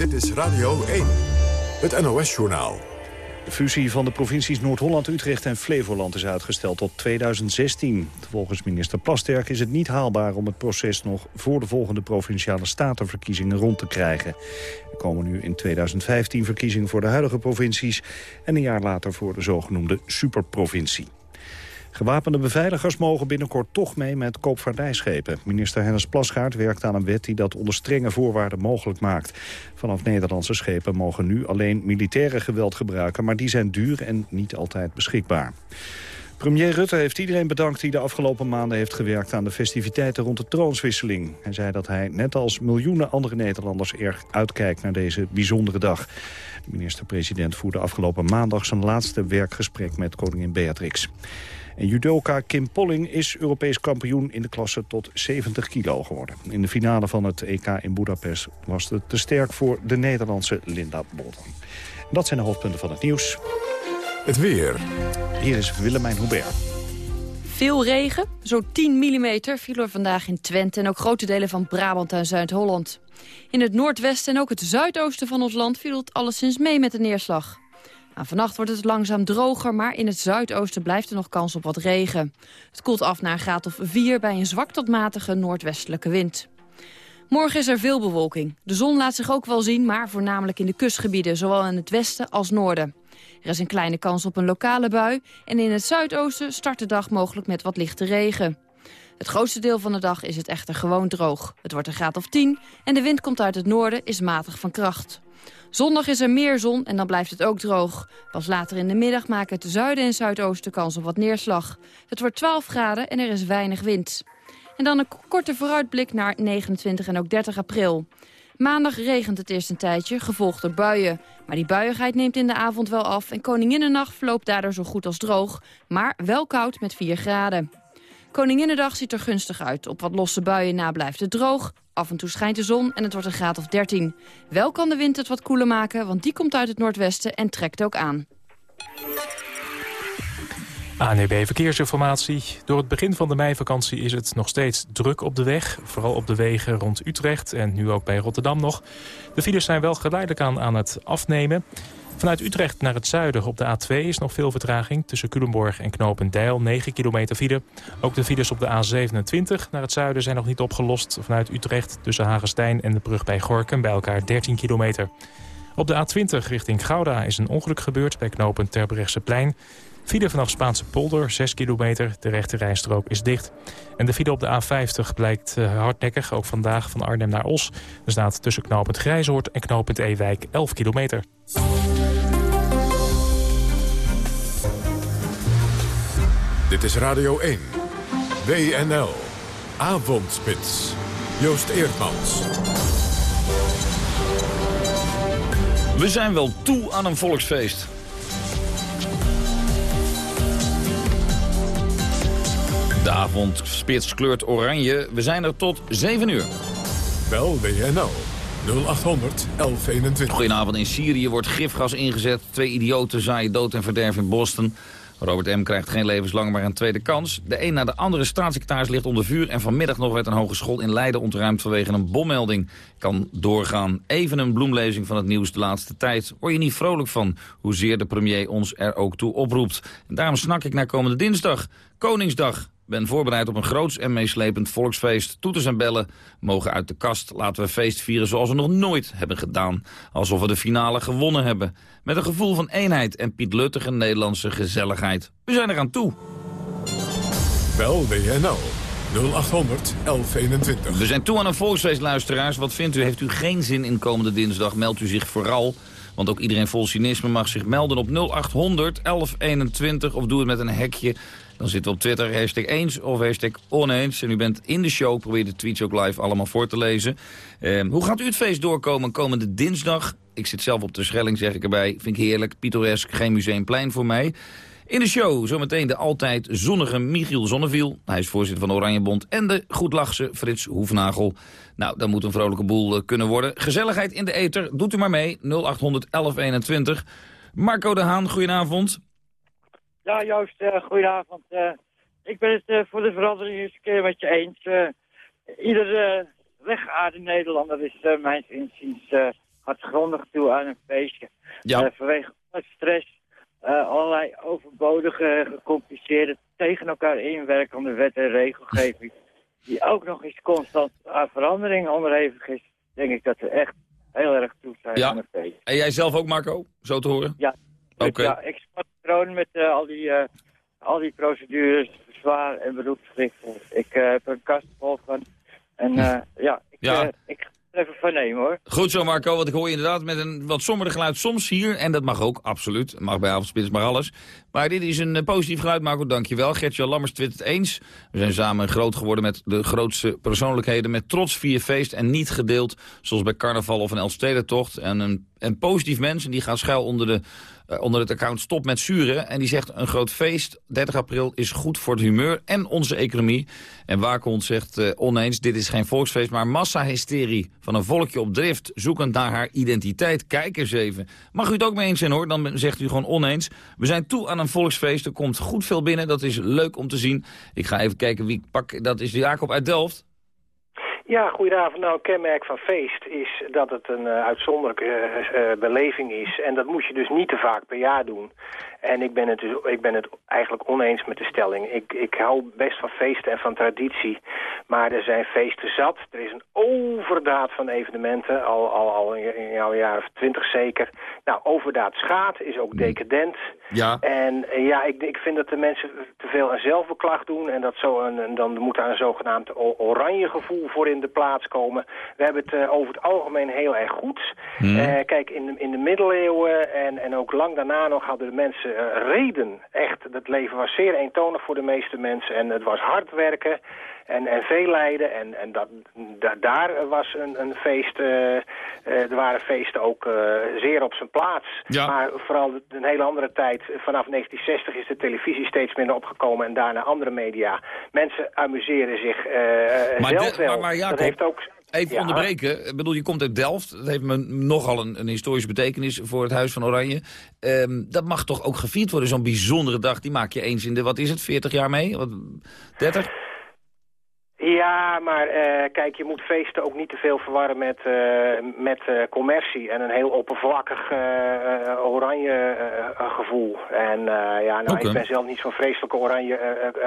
Dit is Radio 1, het NOS-journaal. De fusie van de provincies Noord-Holland, Utrecht en Flevoland is uitgesteld tot 2016. Volgens minister Plasterk is het niet haalbaar om het proces nog voor de volgende provinciale statenverkiezingen rond te krijgen. Er komen nu in 2015 verkiezingen voor de huidige provincies en een jaar later voor de zogenoemde superprovincie. Gewapende beveiligers mogen binnenkort toch mee met koopvaardijschepen. Minister Hennis Plasgaard werkt aan een wet die dat onder strenge voorwaarden mogelijk maakt. Vanaf Nederlandse schepen mogen nu alleen militaire geweld gebruiken... maar die zijn duur en niet altijd beschikbaar. Premier Rutte heeft iedereen bedankt die de afgelopen maanden heeft gewerkt aan de festiviteiten rond de troonswisseling. Hij zei dat hij, net als miljoenen andere Nederlanders, erg uitkijkt naar deze bijzondere dag. De minister-president voerde afgelopen maandag zijn laatste werkgesprek met koningin Beatrix. En judoka Kim Polling is Europees kampioen in de klasse tot 70 kilo geworden. In de finale van het EK in Budapest was het te sterk voor de Nederlandse Linda Bolton. Dat zijn de hoofdpunten van het nieuws. Het weer. Hier is Willemijn Hubert. Veel regen, zo'n 10 mm viel er vandaag in Twente... en ook grote delen van Brabant en Zuid-Holland. In het noordwesten en ook het zuidoosten van ons land viel het alleszins mee met de neerslag. Nou, vannacht wordt het langzaam droger, maar in het zuidoosten blijft er nog kans op wat regen. Het koelt af naar een graad of 4 bij een zwak tot matige noordwestelijke wind. Morgen is er veel bewolking. De zon laat zich ook wel zien, maar voornamelijk in de kustgebieden, zowel in het westen als noorden. Er is een kleine kans op een lokale bui en in het zuidoosten start de dag mogelijk met wat lichte regen. Het grootste deel van de dag is het echter gewoon droog. Het wordt een graad of 10 en de wind komt uit het noorden, is matig van kracht. Zondag is er meer zon en dan blijft het ook droog. Pas later in de middag maken het zuiden en zuidoosten kans op wat neerslag. Het wordt 12 graden en er is weinig wind. En dan een korte vooruitblik naar 29 en ook 30 april. Maandag regent het eerst een tijdje, gevolgd door buien. Maar die buiigheid neemt in de avond wel af... en Koninginnennacht verloopt daardoor zo goed als droog... maar wel koud met 4 graden. Koninginnedag ziet er gunstig uit. Op wat losse buien na blijft het droog. Af en toe schijnt de zon en het wordt een graad of 13. Wel kan de wind het wat koeler maken, want die komt uit het noordwesten en trekt ook aan. ANEB Verkeersinformatie. Door het begin van de meivakantie is het nog steeds druk op de weg. Vooral op de wegen rond Utrecht en nu ook bij Rotterdam nog. De files zijn wel geleidelijk aan aan het afnemen. Vanuit Utrecht naar het zuiden op de A2 is nog veel vertraging. Tussen Culemborg en Knopendijl 9 kilometer file. Ook de files op de A27 naar het zuiden zijn nog niet opgelost. Vanuit Utrecht tussen Hagestein en de brug bij Gorkum bij elkaar 13 kilometer. Op de A20 richting Gouda is een ongeluk gebeurd bij knooppunt Terbrechtseplein. File vanaf Spaanse polder, 6 kilometer. De rechte rijstrook is dicht. En de file op de A50 blijkt uh, hardnekkig, ook vandaag van Arnhem naar Os. Er staat tussen knooppunt Grijzoord en knooppunt Ewijk 11 kilometer. Dit is Radio 1. WNL. Avondspits. Joost Eerdmans. We zijn wel toe aan een volksfeest. De avond spits kleurt oranje. We zijn er tot 7 uur. Bel WNL 0800 1121. Goedenavond. In Syrië wordt gifgas ingezet. Twee idioten zaaien dood en verderf in Boston. Robert M. krijgt geen levenslang, maar een tweede kans. De een na de andere staatssecretaris ligt onder vuur... en vanmiddag nog werd een hogeschool in Leiden ontruimd vanwege een bommelding. Kan doorgaan. Even een bloemlezing van het nieuws de laatste tijd. Word je niet vrolijk van hoezeer de premier ons er ook toe oproept. En daarom snak ik naar komende dinsdag, Koningsdag ben voorbereid op een groots en meeslepend volksfeest. Toeters en bellen mogen uit de kast. Laten we feest vieren zoals we nog nooit hebben gedaan. Alsof we de finale gewonnen hebben. Met een gevoel van eenheid en pietluttige Nederlandse gezelligheid. We zijn eraan toe. Bel WNL 0800 1121. We zijn toe aan een volksfeest, luisteraars. Wat vindt u? Heeft u geen zin in komende dinsdag? Meldt u zich vooral. Want ook iedereen vol cynisme mag zich melden op 0800 1121. Of doe het met een hekje dan zitten we op Twitter, hashtag eens of hashtag oneens. En u bent in de show, probeer de tweets ook live allemaal voor te lezen. Eh, hoe gaat u het feest doorkomen komende dinsdag? Ik zit zelf op de Schelling, zeg ik erbij. Vind ik heerlijk, pittoresk, geen museumplein voor mij. In de show zometeen de altijd zonnige Michiel Zonneviel. Hij is voorzitter van Oranjebond. En de goedlachse Frits Hoefnagel. Nou, dat moet een vrolijke boel eh, kunnen worden. Gezelligheid in de ether, doet u maar mee. 0800 1121. Marco de Haan, goedenavond. Ja, Joost, uh, goedenavond. Uh, ik ben het uh, voor de verandering eens een keer met je eens. iedere wegaarde Nederlander is mijn inziens hartgrondig toe aan een feestje. Ja. vanwege stress, allerlei overbodige, gecompliceerde, tegen elkaar inwerkende wet en regelgeving... die ook nog eens constant aan verandering onderhevig is... denk ik dat we echt heel erg toe zijn ja. aan een feestje. En jij zelf ook, Marco? Zo te horen? Ja. Oké. Ja, ik patroon met uh, al, die, uh, al die procedures, zwaar en beroepsgericht. Ik uh, heb een kast vol van. En ja, ik, ja. ik ga er even van nemen hoor. Goed zo Marco, want ik hoor je inderdaad met een wat sombere geluid soms hier. En dat mag ook, absoluut. Mag bij avondspits maar alles. Maar dit is een positief geluid Marco, dankjewel. Gertje Lammers twittert eens. We zijn samen groot geworden met de grootste persoonlijkheden. Met trots vier feest en niet gedeeld. Zoals bij carnaval of een Elfstedentocht. En een, een positief mens, en die gaat schuil onder de uh, onder het account Stop met Zuren. En die zegt een groot feest, 30 april, is goed voor het humeur en onze economie. En Waakhond zegt uh, oneens, dit is geen volksfeest, maar massahysterie van een volkje op drift, zoekend naar haar identiteit. Kijk eens even. Mag u het ook mee eens zijn hoor, dan zegt u gewoon oneens. We zijn toe aan een volksfeest, er komt goed veel binnen, dat is leuk om te zien. Ik ga even kijken wie ik pak, dat is Jacob uit Delft. Ja, goedenavond. Nou, kenmerk van feest is dat het een uh, uitzonderlijke uh, uh, beleving is. En dat moet je dus niet te vaak per jaar doen. En ik ben het, dus, ik ben het eigenlijk oneens met de stelling. Ik, ik hou best van feesten en van traditie. Maar er zijn feesten zat. Er is een overdaad van evenementen. Al, al, al in jouw jaar of twintig zeker. Nou, overdaad schaadt is ook decadent. Ja. En ja, ik, ik vind dat de mensen te veel aan zelfbeklag doen. En dat zo een, en dan moet daar een zogenaamd oranje gevoel voor in de plaats komen. We hebben het uh, over het algemeen heel erg goed. Hmm. Uh, kijk, in de, in de middeleeuwen en, en ook lang daarna nog hadden de mensen reden. Echt, het leven was zeer eentonig voor de meeste mensen. En het was hard werken en, en veel lijden. En, en dat, da, daar was een, een feest, uh, uh, er waren feesten ook uh, zeer op zijn plaats. Ja. Maar vooral een hele andere tijd, vanaf 1960 is de televisie steeds minder opgekomen en daarna andere media. Mensen amuseren zich maar zelf de, wel. Maar, maar Jacob, dat heeft ook... Even Ja. onderbreken. Ik bedoel, je komt uit Delft. Dat heeft me nogal een, een historische betekenis voor het Huis van Oranje. Ehm, dat mag toch ook gevierd worden, zo'n bijzondere dag. Die maak je eens in de, wat is het, 40 jaar mee? Wat, 30? Ja, maar eh, kijk, je moet feesten ook niet te veel verwarren met, eh, met eh, commercie en een heel oppervlakkig oranje gevoel. En ja, nou, ik ben zelf niet zo'n vreselijke oranje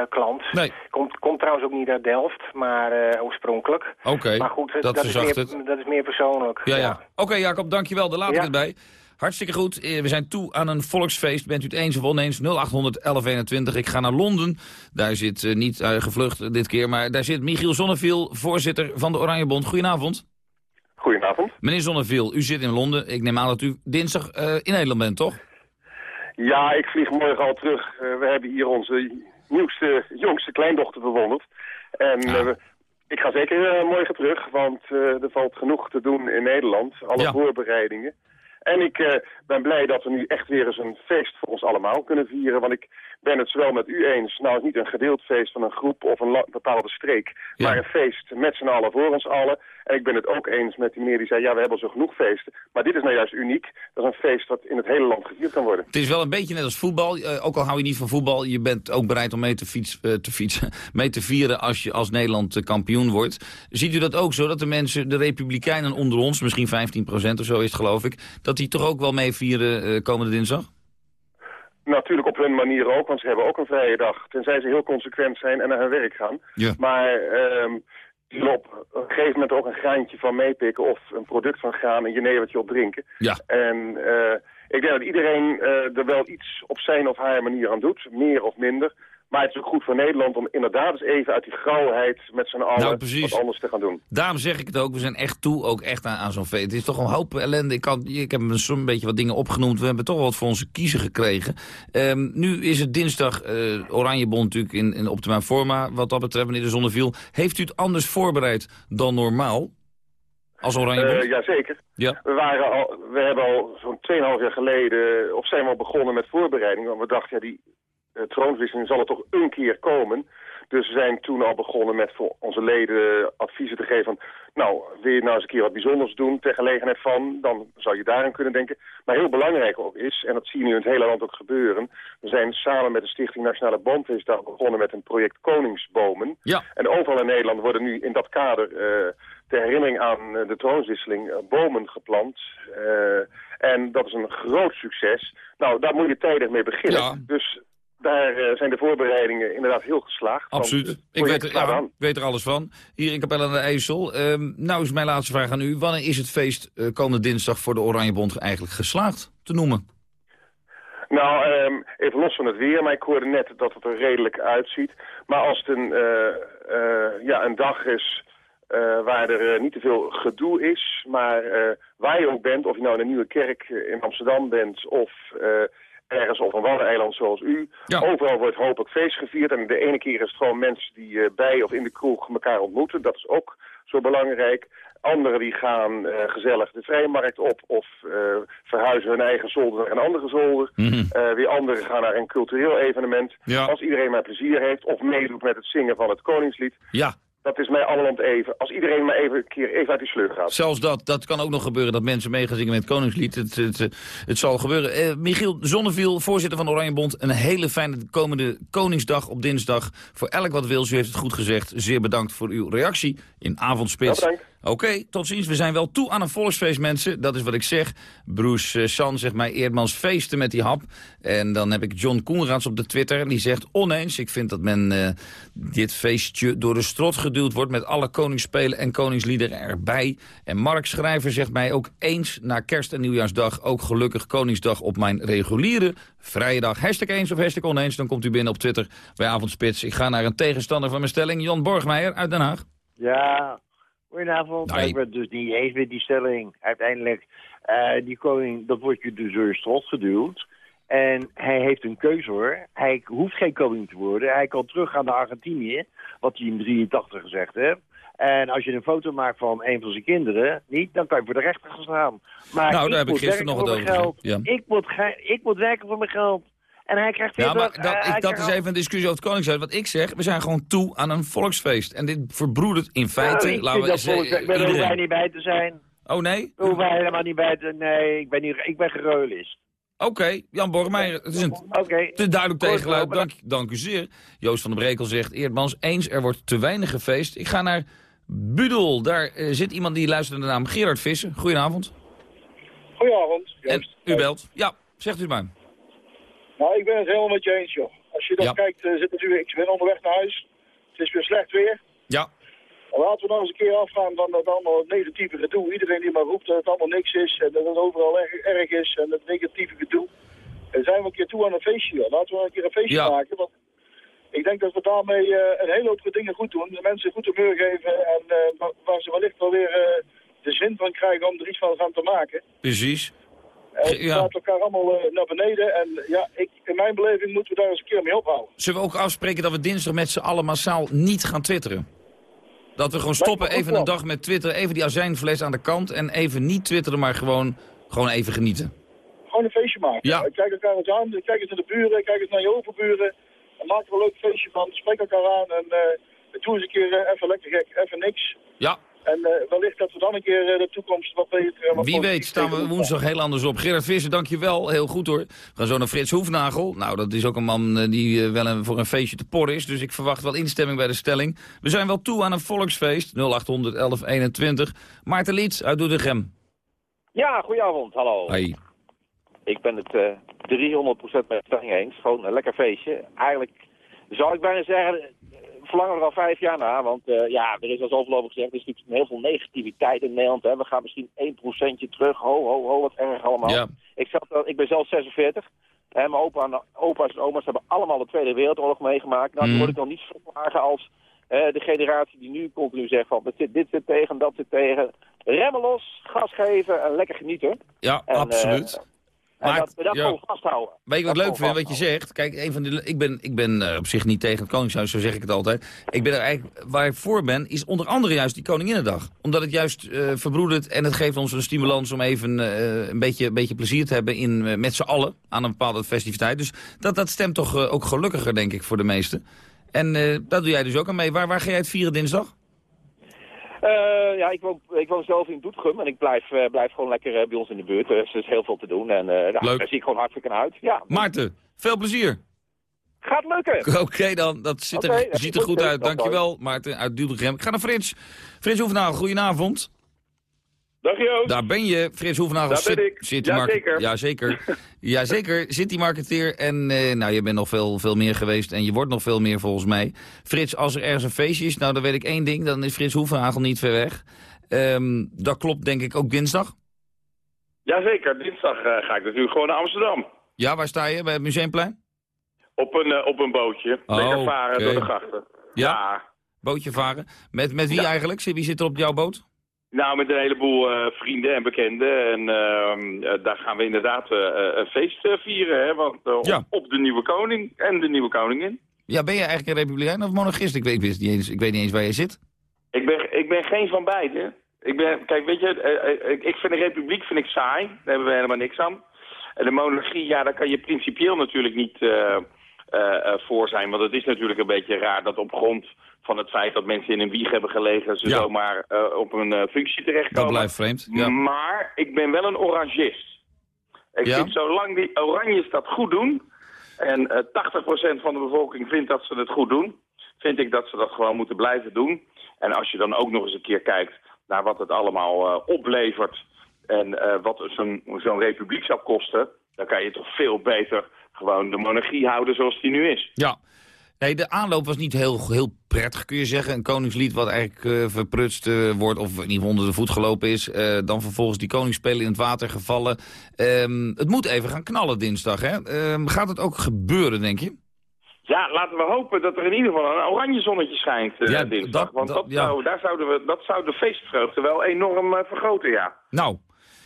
klant. Nee. Komt, komt trouwens ook niet uit Delft, maar oorspronkelijk. Oké, maar goed, dat is meer, het. dat is meer persoonlijk. Ja, ja. Oké, Jacob, dankjewel. Daar laat ik Ja. het bij. Hartstikke goed. Eh, We zijn toe aan een volksfeest. Bent u het eens of oneens? 0800 1121. Ik ga naar Londen. Daar zit eh, niet eh, gevlucht dit keer, maar daar zit Michiel Zonneviel, voorzitter van de Oranjebond. Goedenavond. Goedenavond. Meneer Zonneviel, u zit in Londen. Ik neem aan dat u dinsdag in Nederland bent, toch? Ja, ik vlieg morgen al terug. We hebben hier onze nieuwste, jongste kleindochter bewonderd. En ik ga zeker morgen terug, want er valt genoeg te doen in Nederland. Alle voorbereidingen. En ik eh, ben blij dat we nu echt weer eens een feest voor ons allemaal kunnen vieren. Want ik ben het zowel met u eens, nou het is niet een gedeeld feest van een groep of een bepaalde streek. Maar een feest met z'n allen voor ons allen. En ik ben het ook eens met die meneer die zei, ja we hebben al zo genoeg feesten. Maar dit is nou juist uniek. Dat is een feest dat in het hele land gevierd kan worden. Het is wel een beetje net als voetbal. Eh, ook al hou je niet van voetbal, je bent ook bereid om mee te, fiets, eh, te fietsen, mee te vieren als je als Nederland eh, kampioen wordt. Ziet u dat ook zo, dat de mensen, de republikeinen onder ons, misschien 15% of zo is het geloof ik, dat die toch ook wel mee vieren komende dinsdag? Natuurlijk op hun manier ook, want ze hebben ook een vrije dag. Tenzij ze heel consequent zijn en naar hun werk gaan. Ja. Maar ehm die zullen op een gegeven moment ook een graantje van meepikken... of een product van graan, een jenevertje op drinken. Ja. En eh, ik denk dat iedereen eh, er wel iets op zijn of haar manier aan doet. Meer of minder. Maar het is ook goed voor Nederland om inderdaad eens even uit die grauwheid... met z'n allen Nou, wat anders te gaan doen. Daarom zeg ik het ook, we zijn echt toe ook echt aan, aan zo'n feest. Het is toch een hoop ellende. Ik, kan, ik heb een zo'n beetje wat dingen opgenoemd. We hebben toch wat voor onze kiezer gekregen. Ehm, nu is het dinsdag eh Oranjebond natuurlijk in, in optima forma. Wat dat betreft, meneer de Zonneviel. Heeft u het anders voorbereid dan normaal? Als Oranjebond? Eh jazeker. Ja. We, waren al, we hebben al zo'n 2,5 jaar geleden, of zijn we al begonnen met voorbereiding. Want we dachten, ja, die eh, troonswisseling zal er toch een keer komen. Dus we zijn toen al begonnen met voor onze leden adviezen te geven van... nou, wil je nou eens een keer wat bijzonders doen ter gelegenheid van... dan zou je daaraan kunnen denken. Maar heel belangrijk ook is, en dat zie je nu in het hele land ook gebeuren... we zijn samen met de Stichting Nationale Boomfeestdag begonnen met een project Koningsbomen. Ja. En overal in Nederland worden nu in dat kader... eh, ter herinnering aan eh, de troonswisseling bomen geplant. Eh, en dat is een groot succes. Nou, daar moet je tijdig mee beginnen. Ja. Dus daar eh, zijn de voorbereidingen inderdaad heel geslaagd. Absoluut. het Ik weet, er, ja, weet er alles van. Hier in Capelle aan de IJssel. Ehm, nou is mijn laatste vraag aan u. Wanneer is het feest eh, komende dinsdag voor de Oranjebond eigenlijk geslaagd te noemen? Nou, ehm, even los van het weer, maar ik hoorde net dat het er redelijk uitziet. Maar als het een, eh, eh, ja, een dag is eh, waar er eh, niet te veel gedoe is, maar eh, waar je ook bent, of je nou in een nieuwe kerk eh, in Amsterdam bent of eh, ergens op een waddeneiland zoals u, overal wordt hopelijk feest gevierd. En de ene keer is het gewoon mensen die eh, bij of in de kroeg elkaar ontmoeten. Dat is ook zo belangrijk. Anderen die gaan eh, gezellig de vrijmarkt op of eh, verhuizen hun eigen zolder naar een andere zolder. Eh, weer anderen gaan naar een cultureel evenement. Ja. Als iedereen maar plezier heeft of meedoet met het zingen van het Koningslied. Ja. Dat is mij allemaal even. Als iedereen maar even een keer even uit die sleur gaat. Zelfs dat, dat kan ook nog gebeuren, dat mensen mee gaan zingen met het Koningslied. Het, het, het, het zal gebeuren. Eh, Michiel Zonneviel, voorzitter van Oranjebond. Een hele fijne komende Koningsdag op dinsdag. Voor elk wat wil, u heeft het goed gezegd. Zeer bedankt voor uw reactie in Avondspits. Ja, Oké, tot ziens. We zijn wel toe aan een volksfeest, mensen. Dat is wat ik zeg. Bruce eh, San zegt mij Eerdmans feesten met die hap. En dan heb ik John Koenraads op de Twitter. Die zegt oneens. Ik vind dat men eh, dit feestje door de strot geduwd wordt... met alle koningsspelen en koningsliederen erbij. En Mark Schrijver zegt mij ook eens na kerst en nieuwjaarsdag... ook gelukkig Koningsdag op mijn reguliere vrije dag. Hashtag eens of hashtag oneens. Dan komt u binnen op Twitter bij Avondspits. Ik ga naar een tegenstander van mijn stelling. Jan Borgmeijer uit Den Haag. Ja, goedenavond. Nee. Ik ben het dus niet eens met die stelling. Uiteindelijk, eh, die koning, dat wordt je dus door strot geduwd. En hij heeft een keuze hoor. Hij hoeft geen koning te worden. Hij kan teruggaan naar Argentinië, wat hij in 83 gezegd heeft. En als je een foto maakt van een van zijn kinderen, niet, dan kan je voor de rechter gaan staan. Maar Nou, daar heb ik moet gisteren werken nog voor wat over ja. Ik, moet ik moet werken voor mijn geld. En hij krijgt Ja, 40, maar dat, eh, ik, dat krijgt is even een discussie over het Koningshuis. Wat ik zeg, we zijn gewoon toe aan een volksfeest. En dit verbroedert in feite... Nou, ik laten we volgens- ik ben er wij niet bij te zijn. Oh nee? Daar hoeven wij helemaal niet bij te... Nee, ik ben, niet, ik ben gereulis. Oké, Jan Borgmeijer, het is een Oké. te duidelijk tegenluid. Dank, dank u zeer. Joost van der Brekel zegt, Eerdmans, eens, er wordt te weinig gefeest. Ik ga naar Budel. Daar eh, zit iemand die luistert naar de naam Gerard Vissen. Goedenavond. Goedenavond. En u belt. Ja, zegt u maar. Nou, ik ben het helemaal met je eens, joh. Als je dan Ja. kijkt, eh, zit natuurlijk, ik ben onderweg naar huis. Het is weer slecht weer. Ja. Laten we nou eens een keer afgaan van dat allemaal negatieve gedoe. Iedereen die maar roept dat het allemaal niks is en dat het overal erg, erg is en het negatieve gedoe. En zijn we een keer toe aan een feestje, joh. Laten we een keer een feestje Ja. maken. Want ik denk dat we daarmee eh, een hele hoop dingen goed doen. De mensen goed humeur geven en eh, wa- waar ze wellicht wel weer eh, de zin van krijgen om er iets van gaan te maken. Precies. Het ja. gaat elkaar allemaal eh, naar beneden. En ja, ik, in mijn beleving moeten we daar eens een keer mee ophouden. Zullen we ook afspreken dat we dinsdag met z'n allen massaal niet gaan twitteren? Dat we gewoon stoppen, even een dag met twitteren, even die azijnfles aan de kant... en even niet twitteren, maar gewoon, gewoon even genieten. Gewoon een feestje maken. Ja. Kijk elkaar eens aan, kijk eens naar de buren, kijk eens naar je overburen. En maak er een leuk feestje van, spreek elkaar aan en eh doe eens een keer eh, even lekker gek, even niks. Ja, En eh, wellicht dat we dan een keer eh, de toekomst wat beter... en wat wie weet staan we woensdag heel anders op. Gerard Visser, dankjewel. Heel goed hoor. We gaan zo naar Frits Hoefnagel. Nou, dat is ook een man eh, die eh, wel een, voor een feestje te por is. Dus ik verwacht wel instemming bij de stelling. We zijn wel toe aan een volksfeest. 0800 1121. Maarten Liets uit Doetinchem. Ja, goedenavond, hallo. Hoi. Ik ben het eh 300% met de stelling eens. Gewoon een lekker feestje. Eigenlijk zou ik bijna zeggen, eh, verlangen we er al vijf jaar naar. Want eh, ja, er is al zoveel over gezegd. Er is natuurlijk heel veel negativiteit in Nederland. Hè. We gaan misschien 1% terug. Ho, ho, ho, wat erg allemaal. Ja. Ik, zat, ik ben zelf 46. En mijn opa en opa's en oma's hebben allemaal de Tweede Wereldoorlog meegemaakt. Nou, dan word ik nog niet zo vragen als eh, de generatie die nu continu zegt van dit zit, dit zit tegen, dat zit tegen. Remmen los, gas geven en lekker genieten. Ja, En, absoluut. Maar- dat, dat ja. gewoon vasthouden. Weet je wat Dat leuk vind, wat je zegt? Kijk, een van de, ik ben, ik ben eh, op zich niet tegen het Koningshuis, zo zeg ik het altijd. Ik ben er eigenlijk, waar ik voor ben, is onder andere juist die Koninginnedag. Omdat het juist eh verbroedert en het geeft ons een stimulans om even eh, een, beetje, een beetje plezier te hebben in, met z'n allen aan een bepaalde festiviteit. Dus dat, dat stemt toch ook gelukkiger, denk ik, voor de meesten. En daar doe jij dus ook aan mee. Waar, waar ga jij het vieren dinsdag? Eh, ja, ik woon, ik woon zelf in Doetinchem en ik blijf, eh, blijf gewoon lekker eh, bij ons in de buurt. Dus er is heel veel te doen en Leuk. daar zie ik gewoon hartstikke naar uit. Ja, Maarten, veel plezier. gaat lukken. Oké dan, dat ziet er, ziet er goed goed, uit. Dankjewel, Maarten uit Dudeldegem. Ik ga naar Frits. Frits Hoevenagel, goedenavond. Dag Joost. Daar ben je, Frits Hoevenagel. Daar ben ik. City Ja, zeker. Ja, zeker. ja, zeker. City-marketeer. En eh, nou, je bent nog veel, veel meer geweest. En je wordt nog veel meer volgens mij. Frits, als er ergens een feestje is, nou dan weet ik één ding. Dan is Frits Hoevenagel niet ver weg. Ehm, dat klopt denk ik ook dinsdag. Jazeker, dinsdag eh, ga ik natuurlijk gewoon naar Amsterdam. Ja, waar sta je? Bij het Museumplein? Op een, eh, op een bootje. Oh, Lekker varen door de grachten. Ja. Bootje varen. Met, met wie eigenlijk? Wie zit er op jouw boot? Nou, met een heleboel eh, vrienden en bekenden. En ehm, eh, daar gaan we inderdaad eh, een feest vieren. Hè? Want op- Ja. op de nieuwe koning en de nieuwe koningin. Ja, ben je eigenlijk een republikein of monarchist? Ik weet, ik, niet eens, ik weet niet eens waar je zit. Ik ben, ik ben geen van beide. Ik ben, kijk, weet je, ik, vind de republiek vind ik saai. Daar hebben we helemaal niks aan. En de monarchie, ja, daar kan je principieel natuurlijk niet voor zijn. Want het is natuurlijk een beetje raar dat op grond van het feit dat mensen in een wieg hebben gelegen... ze Ja. zomaar eh, op een eh, functie terechtkomen. Dat blijft vreemd. Ja. Maar ik ben wel een orangist. Ik Ja? vind zolang die oranjes dat goed doen... en eh 80% van de bevolking vindt dat ze het goed doen... vind ik dat ze dat gewoon moeten blijven doen. En als je dan ook nog eens een keer kijkt naar wat het allemaal eh, oplevert... en eh, wat zo'n zo'n republiek zou kosten... dan kan je toch veel beter gewoon de monarchie houden zoals die nu is. Ja. Nee, de aanloop was niet heel, heel prettig, kun je zeggen. Een koningslied wat eigenlijk eh, verprutst eh, wordt, of in ieder geval onder de voet gelopen is. eh, dan vervolgens die koningsspelen in het water gevallen. Ehm, het moet even gaan knallen dinsdag, hè? Ehm, gaat het ook gebeuren, denk je? Ja, laten we hopen dat er in ieder geval een oranje zonnetje schijnt Ja, dinsdag. dat- Want dat- dat, ja. zou, daar zouden we, dat zou de feestvreugde wel enorm vergroten, ja. Nou,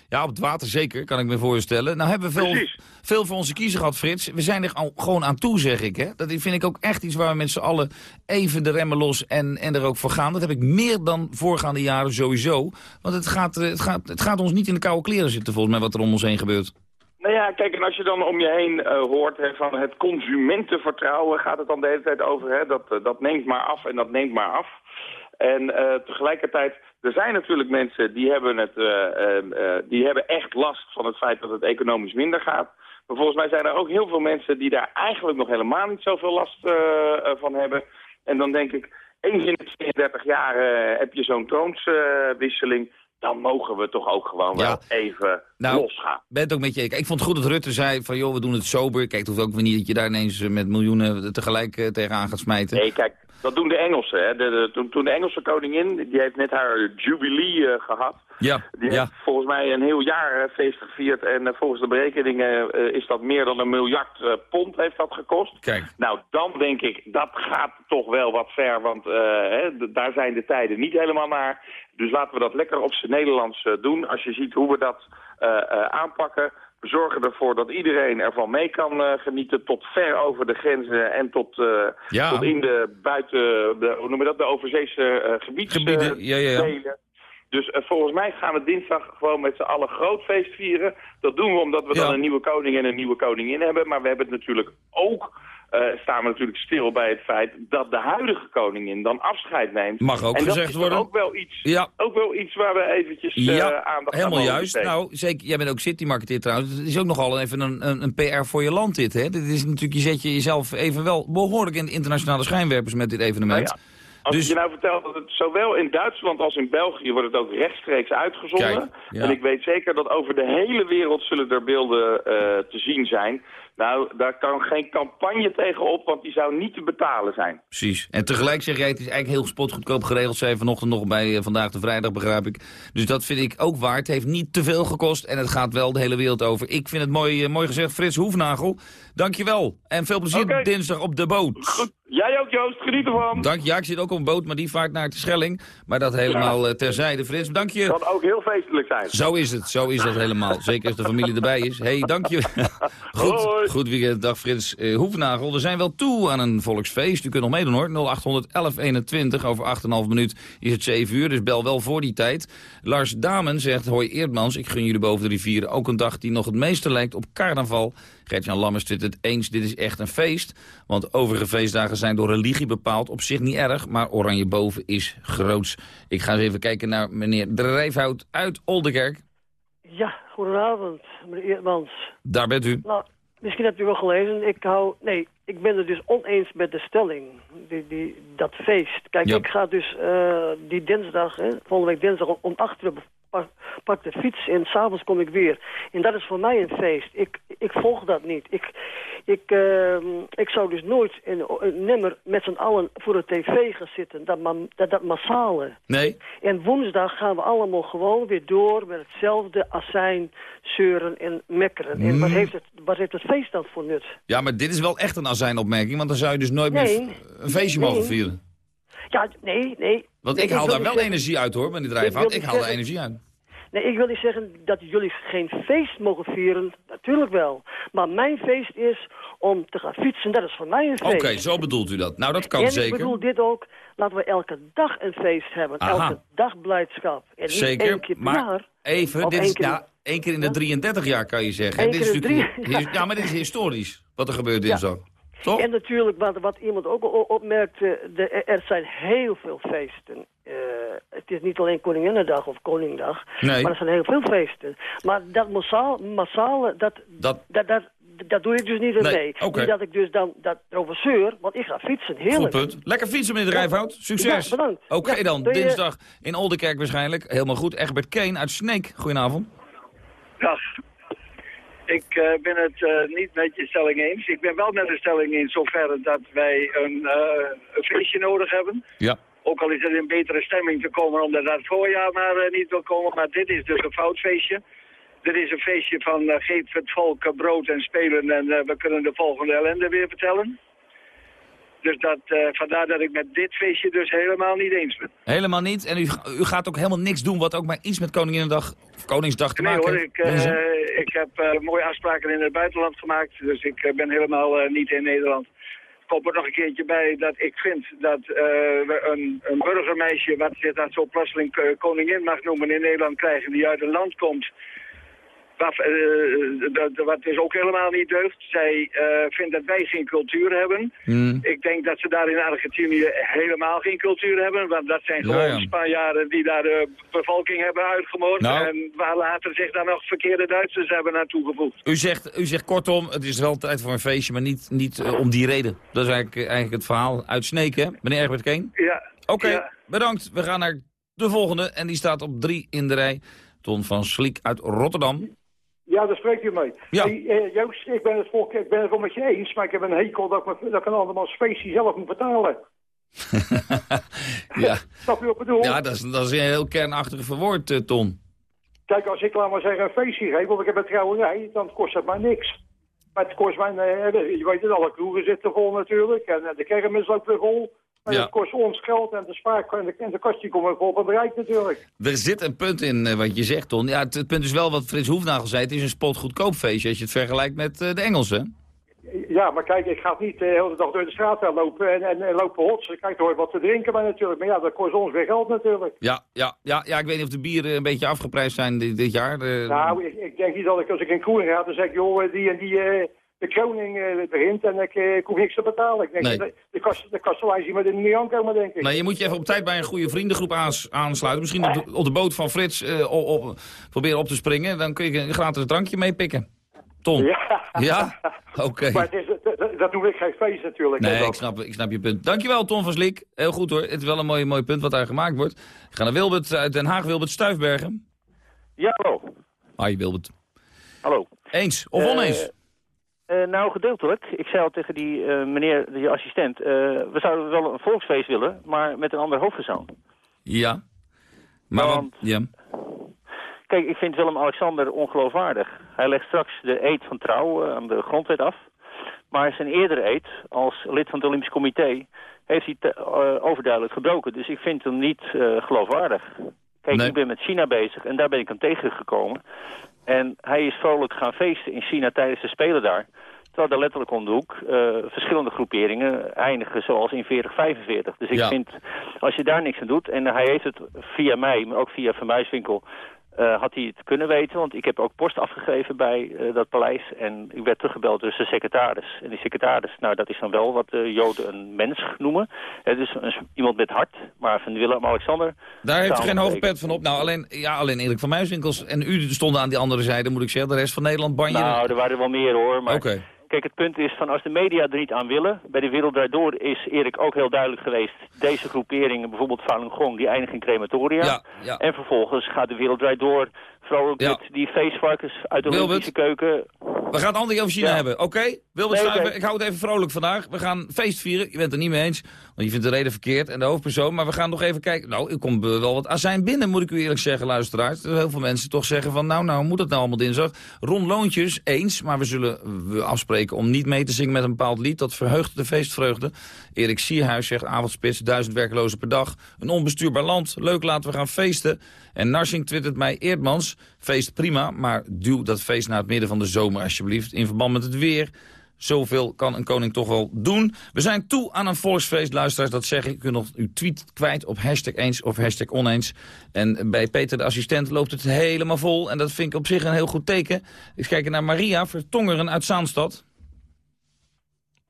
ja, op het water zeker, kan ik me voorstellen. Nou hebben we veel, Precies. veel voor onze kiezer gehad, Frits. We zijn er al gewoon aan toe, zeg ik. Hè? Dat vind ik ook echt iets waar we met z'n allen even de remmen los en, en er ook voor gaan. Dat heb ik meer dan voorgaande jaren sowieso. Want het gaat, eh, het, gaat, het gaat ons niet in de koude kleren zitten, volgens mij, wat er om ons heen gebeurt. Nou ja, kijk, en als je dan om je heen eh, hoort hè, van het consumentenvertrouwen, gaat het dan de hele tijd over, hè, dat, eh, dat neemt maar af en dat neemt maar af. En tegelijkertijd, er zijn natuurlijk mensen die hebben, het, eh, eh, eh, die hebben echt last van het feit dat het economisch minder gaat. Maar volgens mij zijn er ook heel veel mensen die daar eigenlijk nog helemaal niet zoveel last eh, van hebben. En dan denk ik, eens in de 32 jaar heb je zo'n troonswisseling. dan mogen we toch ook gewoon wel even Nou, losgaan. ben het ook met je. Ik vond het goed dat Rutte zei van joh, we doen het sober. Kijk, het hoeft ook weer niet dat je daar ineens eh, met miljoenen tegelijk eh, tegenaan gaat smijten. Nee, kijk, dat doen de Engelsen. Hè. De, de- toen, toen de Engelse koningin, die heeft net haar jubilee eh, gehad. Ja, Die ja. heeft volgens mij een heel jaar feest gevierd. En volgens de berekeningen is dat meer dan een miljard pond heeft dat gekost. Kijk. Nou, dan denk ik, dat gaat toch wel wat ver. Want hè, daar zijn de tijden niet helemaal naar. Dus laten we dat lekker op z'n Nederlands doen. Als je ziet hoe we dat aanpakken. We zorgen ervoor dat iedereen ervan mee kan eh, genieten. Tot ver over de grenzen en tot, eh, Ja. tot in de buiten, de, hoe noem je dat, de overzeese eh gebieds, Gebieden, eh, ja, ja, delen. Dus eh, volgens mij gaan we dinsdag gewoon met z'n allen groot feest vieren. Dat doen we omdat we dan een nieuwe koning en een nieuwe koningin hebben. Maar we hebben het natuurlijk ook, eh, staan we natuurlijk stil bij het feit dat de huidige koningin dan afscheid neemt. Mag ook en dat gezegd worden. ook wel iets, Ja. ook wel iets waar we eventjes eh, Ja, aandacht aan helemaal juist. Nou, zeker. Jij bent ook citymarketeer trouwens. Het is ook nogal even een, een, een PR voor je land dit, hè? Dit is natuurlijk, je zet je jezelf even wel behoorlijk in de internationale schijnwerpers met dit evenement. Nou ja. Als Dus- ik je nou vertel dat het zowel in Duitsland als in België wordt het ook rechtstreeks uitgezonden. Kijk, ja. En ik weet zeker dat over de hele wereld zullen er beelden eh, te zien zijn. Nou, daar kan geen campagne tegen op, want die zou niet te betalen zijn. Precies. En tegelijk zeg jij, het is eigenlijk heel spotgoedkoop geregeld. Zei je vanochtend nog bij eh, Vandaag de Vrijdag, begrijp ik. Dus dat vind ik ook waar. Het heeft niet te veel gekost en het gaat wel de hele wereld over. Ik vind het mooi, eh, mooi gezegd. Frits Hoefnagel, dankjewel. En veel plezier dinsdag op de boot. Jij ook, Joost. Geniet ervan. Dank, ja, ik zit ook op een boot, maar die vaart naar de Schelling. Maar dat helemaal eh, terzijde. Frits, dank je. Kan ook heel feestelijk zijn. Zo is het, zo is dat helemaal. Zeker als de familie erbij is. hey, dank je. Goed, goed weekend, dag Frits eh, Hoefnagel. We zijn wel toe aan een volksfeest. U kunt nog meedoen hoor. 0800 1121. Over 8,5 minuut is het 7 uur, dus bel wel voor die tijd. Lars Damen zegt, hoi Eerdmans, ik gun jullie boven de rivieren ook een dag die nog het meeste lijkt op carnaval. Gert-Jan Lammers zit het eens, dit is echt een feest. Want overige feestdagen zijn door religie bepaald. Op zich niet erg, maar Oranje Boven is groots. Ik ga eens even kijken naar meneer Drijfhout uit Oldenkerk. Ja, goedenavond, meneer Eertmans. Daar bent u. Nou, misschien hebt u wel gelezen. Ik hou... Nee, ik ben het dus oneens met de stelling. Die, die, dat feest. Kijk, Ja. ik ga dus eh, die dinsdag, hè, volgende week dinsdag om, om 8 uur pak, de fiets en s'avonds kom ik weer. En dat is voor mij een feest. Ik, ik volg dat niet. Ik, ik, ehm, ik zou dus nooit een, een nummer met z'n allen voor de tv gaan zitten. Dat, dat, dat massale. Nee? En woensdag gaan we allemaal gewoon weer door met hetzelfde azijn, zeuren en mekkeren. En wat Mm. heeft, het, wat heeft het feest dan voor nut? Ja, maar dit is wel echt een azijnopmerking, want dan zou je dus nooit Nee. meer een feestje Nee. mogen vieren. Ja, nee, nee. Want ik haal daar wel zeggen- energie uit hoor, met die Ik drijfhout. Ik niet haal zeggen- energie uit. Nee, ik wil niet zeggen dat jullie geen feest mogen vieren. Natuurlijk wel. Maar mijn feest is om te gaan fietsen. Dat is voor mij een Oké, feest. zo bedoelt u dat. Nou, dat kan en zeker. ik bedoel dit ook. Laten we elke dag een feest hebben. Aha. Elke dag blijdschap. En niet Zeker, één keer per maar jaar. even, dit één is keer- ja, één keer in de 33 jaar kan je zeggen. Dit is in drie- ja, maar dit is historisch, wat er gebeurt dinsdag. Toch? En natuurlijk, wat, wat iemand ook opmerkte, de, er zijn heel veel feesten. Eh, het is niet alleen Koninginnedag of Koningdag, Nee. maar er zijn heel veel feesten. Maar dat massaal, massale, dat, Dat- dat, dat, dat doe ik dus niet Nee, mee. oké. Niet dat ik dus dan dat erover zeur, want ik ga fietsen, Goed heerlijk. punt. Lekker fietsen, meneer Drijfhout. Succes. Ja, bedankt. Oké Ja, dan, je- dinsdag in Oldenkerk waarschijnlijk. Helemaal goed. Egbert Keen uit Sneek. Goedenavond. Dag. Ik eh, ben het eh, niet met je stelling eens. Ik ben wel met de stelling in zoverre dat wij een, eh, feestje nodig hebben. Ja. Ook al is het in betere stemming te komen omdat dat voorjaar maar niet wil komen. Maar dit is dus een fout feestje. Dit is een feestje van geef het volk brood en spelen en we kunnen de volgende ellende weer vertellen. Dus dat, eh, vandaar dat ik met dit feestje dus helemaal niet eens ben. Helemaal niet. En u, u gaat ook helemaal niks doen wat ook maar iets met Koninginnedag of Koningsdag te Nee maken hoor, heeft. ik, eh, ik heb eh, mooie afspraken in het buitenland gemaakt. Dus ik ben helemaal niet in Nederland. Ik kom er nog een keertje bij dat ik vind dat we een, een burgermeisje, wat zich dat zo plotseling koningin mag noemen in Nederland krijgen, die uit een land komt Wat, eh, dat- wat dus ook helemaal niet deugt. Zij eh, vindt dat wij geen cultuur hebben. Hmm. Ik denk dat ze daar in Argentinië helemaal geen cultuur hebben. Want dat zijn Ja, gewoon ja. Spanjaarden die daar de bevolking hebben uitgemoord. Nou. En waar later zich dan nog verkeerde Duitsers hebben naartoe gevoegd. U zegt, u zegt kortom, het is wel tijd voor een feestje, maar niet, niet eh, om die reden. Dat is eigenlijk, eigenlijk het verhaal uit Sneek, hè? Meneer Egbert Keen? Ja. Oké, Ja. bedankt. We gaan naar de volgende en die staat op drie in de rij. Ton van Sliek uit Rotterdam. Ja, daar spreek je mee. Ja. Hey, eh, Joost, ik ben, het vol, ik ben het wel met je eens, maar ik heb een hekel dat ik, me, dat ik een andermans feestje zelf moet betalen. Ja, Snap je wat ik bedoel? ja dat, is, dat is een heel kernachtig verwoord, eh, Ton. Kijk, als ik, laat maar zeggen, een feestje geef, want ik heb een trouwerij, dan kost dat mij niks. Maar het kost mij, eh, je weet het, alle kroegen zitten vol natuurlijk, en de kermis loopt weer vol. Maar Ja. het kost ons geld en de spaar en de, en de kastje komen vol van bereik natuurlijk. Er zit een punt in eh, wat je zegt, Ton. Ja, het, het punt is wel wat Frits Hoefnagel zei. Het is een spotgoedkoop feestje als je het vergelijkt met eh, de Engelsen. Ja, maar kijk, ik ga niet eh, de hele dag door de straat lopen en, en, en lopen hotsen. Kijk, er hoort wat te drinken bij natuurlijk. Maar ja, dat kost ons weer geld natuurlijk. Ja, ja, ja, ja, ik weet niet of de bieren een beetje afgeprijsd zijn dit, dit jaar. Nou, ik, ik denk niet dat ik als ik in Koen ga, dan zeg ik, joh, die en die, de kroning eh, begint en ik, eh, ik hoef niks te betalen. Ik denk, Nee. de, de, de kastelein zien me er niet aankomen, denk ik. Nee, je moet je even op tijd bij een goede vriendengroep aans- aansluiten. Misschien op de, op de boot van Frits eh, op, op- proberen op te springen. Dan kun je een gratis drankje meepikken. Ton. Ja. Ja? Oké. Maar het is, dat, noem ik geen feest natuurlijk. Nee, ik snap, ik snap je punt. Dankjewel, Ton van Sliek. Heel goed hoor. Het is wel een mooi, mooi punt wat daar gemaakt wordt. Ik ga naar Wilbert uit Den Haag, Wilbert Stuifbergen. Ja, hallo. Hi, Wilbert. Hallo. Eens of oneens? Eh, nou, gedeeltelijk. Ik zei al tegen die eh, meneer, die assistent... eh, we zouden wel een volksfeest willen, maar met een ander hoofdpersoon. ja. Maar wat- want- ja. Kijk, ik vind Willem-Alexander ongeloofwaardig. Hij legt straks de eed van trouw aan de grondwet af. Maar zijn eerdere eed, als lid van het Olympisch Comité... heeft hij te- overduidelijk gebroken. Dus ik vind hem niet geloofwaardig. Kijk, ik ben met China bezig en daar ben ik hem tegengekomen. En hij is vrolijk gaan feesten in China tijdens de Spelen daar. Terwijl er letterlijk om de hoek eh, verschillende groeperingen eindigen zoals in 4045. Dus ik Ja. vind, als je daar niks aan doet... en hij heeft het via mij, maar ook via Van Eh, had hij het kunnen weten, want ik heb ook post afgegeven bij eh, dat paleis. En ik werd teruggebeld door zijn secretaris. En die secretaris, nou dat is dan wel wat de Joden een mens noemen. Het is een, iemand met hart, maar van Willem-Alexander... Daar heeft u geen hoge pet van op. Nou, alleen, ja, alleen Erik van Muiswinkels en u stonden aan die andere zijde, moet ik zeggen. De rest van Nederland banje. Nou, er waren er wel meer hoor. Maar Oké. Kijk, het punt is van als de media er niet aan willen... bij de Wereld Draait Door is Erik ook heel duidelijk geweest... deze groeperingen, bijvoorbeeld Falun Gong, die eindigen in crematoria. Ja, ja. En vervolgens gaat de Wereld Draait Door... vrolijk Ja. met die feestvarkens uit de Wilbert? Olympische keuken... We gaan het andere over China hebben, oké? Wilbert Nee, ik hou het even vrolijk vandaag. We gaan feest vieren. Je bent het er niet mee eens, want je vindt de reden verkeerd en de hoofdpersoon. Maar we gaan nog even kijken. Nou, er komt wel wat azijn binnen, moet ik u eerlijk zeggen, luisteraars. Er heel veel mensen toch zeggen van, nou, nou, moet het nou allemaal dinsdag? Ron Loontjes, eens, maar we zullen we afspreken om niet mee te zingen met een bepaald lied. Dat verheugt de feestvreugde. Erik Sierhuis zegt, avondspits, duizend werklozen per dag. Een onbestuurbaar land, leuk, laten we gaan feesten. En Narsing twittert mij, Eerdmans, feest prima, maar duw dat feest naar het midden van de zomer alsjeblieft. In verband met het weer. Zoveel kan een koning toch wel doen. We zijn toe aan een volksfeest, luisteraars, dat zeg ik. U kunt nog uw tweet kwijt op hashtag eens of hashtag oneens. En bij Peter de assistent loopt het helemaal vol. En dat vind ik op zich een heel goed teken. Ik kijk naar Maria Vertongeren uit Zaanstad.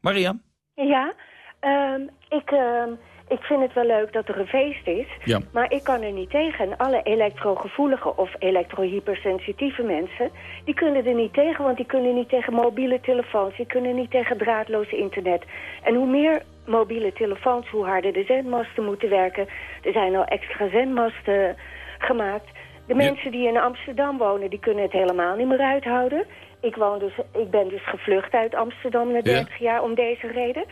Maria? Ja, ehm, ik, ehm, ik vind het wel leuk dat er een feest is. Ja. Maar ik kan er niet tegen. En alle elektrogevoelige of elektrohypersensitieve mensen... die kunnen er niet tegen, want die kunnen niet tegen mobiele telefoons. Die kunnen niet tegen draadloos internet. En hoe meer mobiele telefoons, hoe harder de zendmasten moeten werken. Er zijn al extra zendmasten gemaakt. De mensen die in Amsterdam wonen, die kunnen het helemaal niet meer uithouden. Ik, woon dus, ik ben dus gevlucht uit Amsterdam na 30 jaar om deze reden.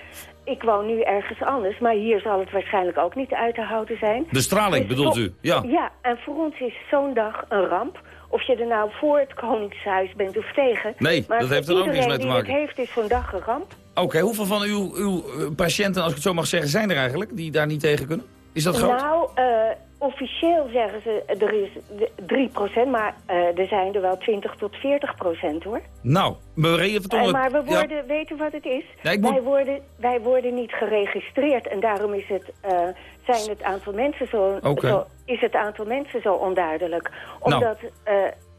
Ik woon nu ergens anders, maar hier zal het waarschijnlijk ook niet uit te houden zijn. De straling Dus bedoelt u? Ja. Ja, en voor ons is zo'n dag een ramp. Of je er nou voor het Koningshuis bent of tegen. Nee, maar dat heeft er ook niks mee te maken. het heeft, is zo'n dag een ramp. Oké, hoeveel van uw, uw eh, patiënten, als ik het zo mag zeggen, zijn er eigenlijk die daar niet tegen kunnen? Is dat groot? Nou, eh, officieel zeggen ze er is de- 3%, maar eh, er zijn er wel 20 tot 40% hoor. Nou, Maria Vertongen... Eh, maar we ja. worden, weten wat het is? Moet- wij, worden, wij worden niet geregistreerd en daarom is het, eh, zijn het aantal mensen zo, zo, is het aantal mensen zo onduidelijk. Omdat eh,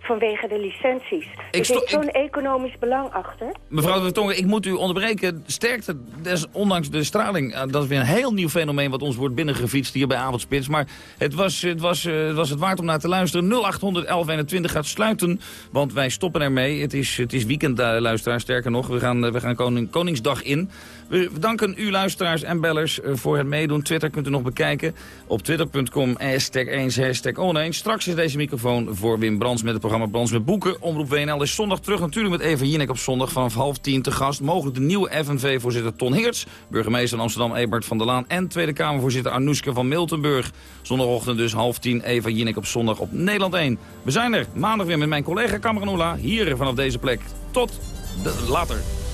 vanwege de licenties. Er sto- zit zo'n economisch belang achter. Mevrouw de Tongen, ik moet u onderbreken. Sterkte, des, ondanks de straling. eh, Dat is weer een heel nieuw fenomeen wat ons wordt binnengefietst hier bij Avondspits. Maar het was het, was, het was het waard om naar te luisteren. 0800 1121 gaat sluiten, want wij stoppen ermee. Het is, het is weekend, eh, luisteraars. Sterker nog, we gaan, we gaan koning, Koningsdag in. We danken u luisteraars en bellers eh, voor het meedoen. Twitter kunt u nog bekijken op twitter.com hashtag eens, hashtag oneens. Straks is deze microfoon voor Wim Brands met het programma Brands met Boeken. Omroep WNL is zondag terug natuurlijk met Eva Jinek op zondag vanaf half tien te gast. Mogelijk de nieuwe FNV-voorzitter Ton Heerts, burgemeester Amsterdam Ebert van der Laan en Tweede Kamervoorzitter Arnoeske van Miltenburg. Zondagochtend dus half tien Eva Jinek op zondag op Nederland 1. We zijn er maandag weer met mijn collega Cameron hier vanaf deze plek. Tot de- later.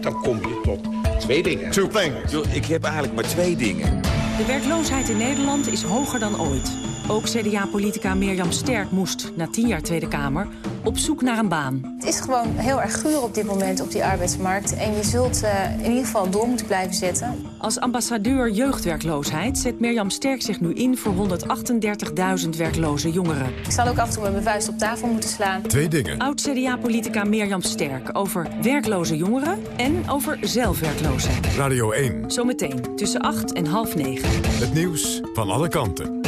Dan kom je tot twee dingen. Two things. Ik heb eigenlijk maar twee dingen. De werkloosheid in Nederland is hoger dan ooit. Ook CDA-politica Mirjam Sterk moest, na tien jaar Tweede Kamer, op zoek naar een baan. Het is gewoon heel erg guur op dit moment op die arbeidsmarkt. En je zult eh, in ieder geval door moeten blijven zetten. Als ambassadeur jeugdwerkloosheid zet Mirjam Sterk zich nu in voor 138.000 werkloze jongeren. Ik zal ook af en toe met mijn vuist op tafel moeten slaan. Twee dingen. Oud-CDA-politica Mirjam Sterk over werkloze jongeren en over zelfwerklozen. Radio 1. Zometeen tussen 8 en half 9. Het nieuws van alle kanten.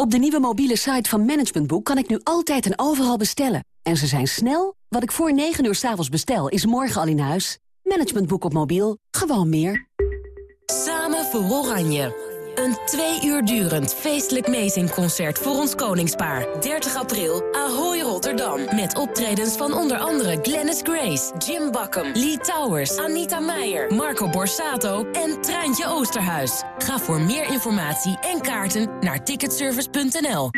Op de nieuwe mobiele site van Management Boek kan ik nu altijd en overal bestellen. En ze zijn snel. Wat ik voor 9 uur 's avonds bestel, is morgen al in huis. Management Boek op mobiel. Gewoon meer. Samen voor Oranje. Een twee uur durend feestelijk meezingconcert voor ons koningspaar. 30 april, Ahoy Rotterdam. Met optredens van onder andere Glennis Grace, Jim Bakken, Lee Towers, Anita Meijer, Marco Borsato en Treintje Oosterhuis. Ga voor meer informatie en kaarten naar ticketservice.nl.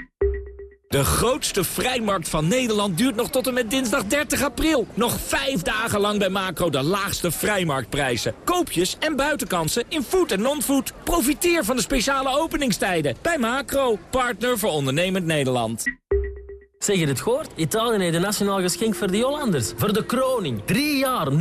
De grootste vrijmarkt van Nederland duurt nog tot en met dinsdag 30 april. Nog vijf dagen lang bij Macro de laagste vrijmarktprijzen. Koopjes en buitenkansen in food en non-food. Profiteer van de speciale openingstijden bij Macro, partner voor ondernemend Nederland. Zeg je het gehoord? Italië heeft een nationaal geschenk voor de Hollanders. Voor de kroning. Drie jaar 0%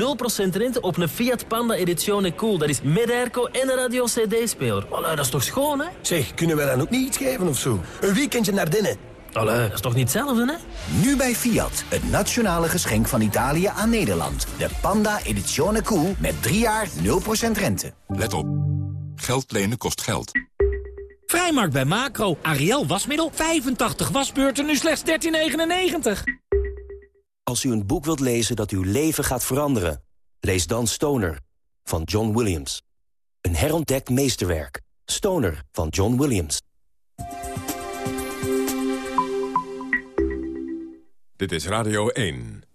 rente op een Fiat Panda Edizione Cool. Dat is met airco en een radio CD-speler. Allee, dat is toch schoon, hè? Zeg, kunnen we dan ook niet iets geven of zo? Een weekendje naar binnen. Allee, dat is toch niet hetzelfde, hè? Nu bij Fiat, het nationale geschenk van Italië aan Nederland. De Panda Edizione Cool met 3 jaar 0% rente. Let op. Geld lenen kost geld. Vrijmarkt bij Macro. Ariel wasmiddel. 85 wasbeurten, nu slechts 13,99. Als u een boek wilt lezen dat uw leven gaat veranderen... lees dan Stoner van John Williams. Een herontdekt meesterwerk. Stoner van John Williams. Dit is Radio 1.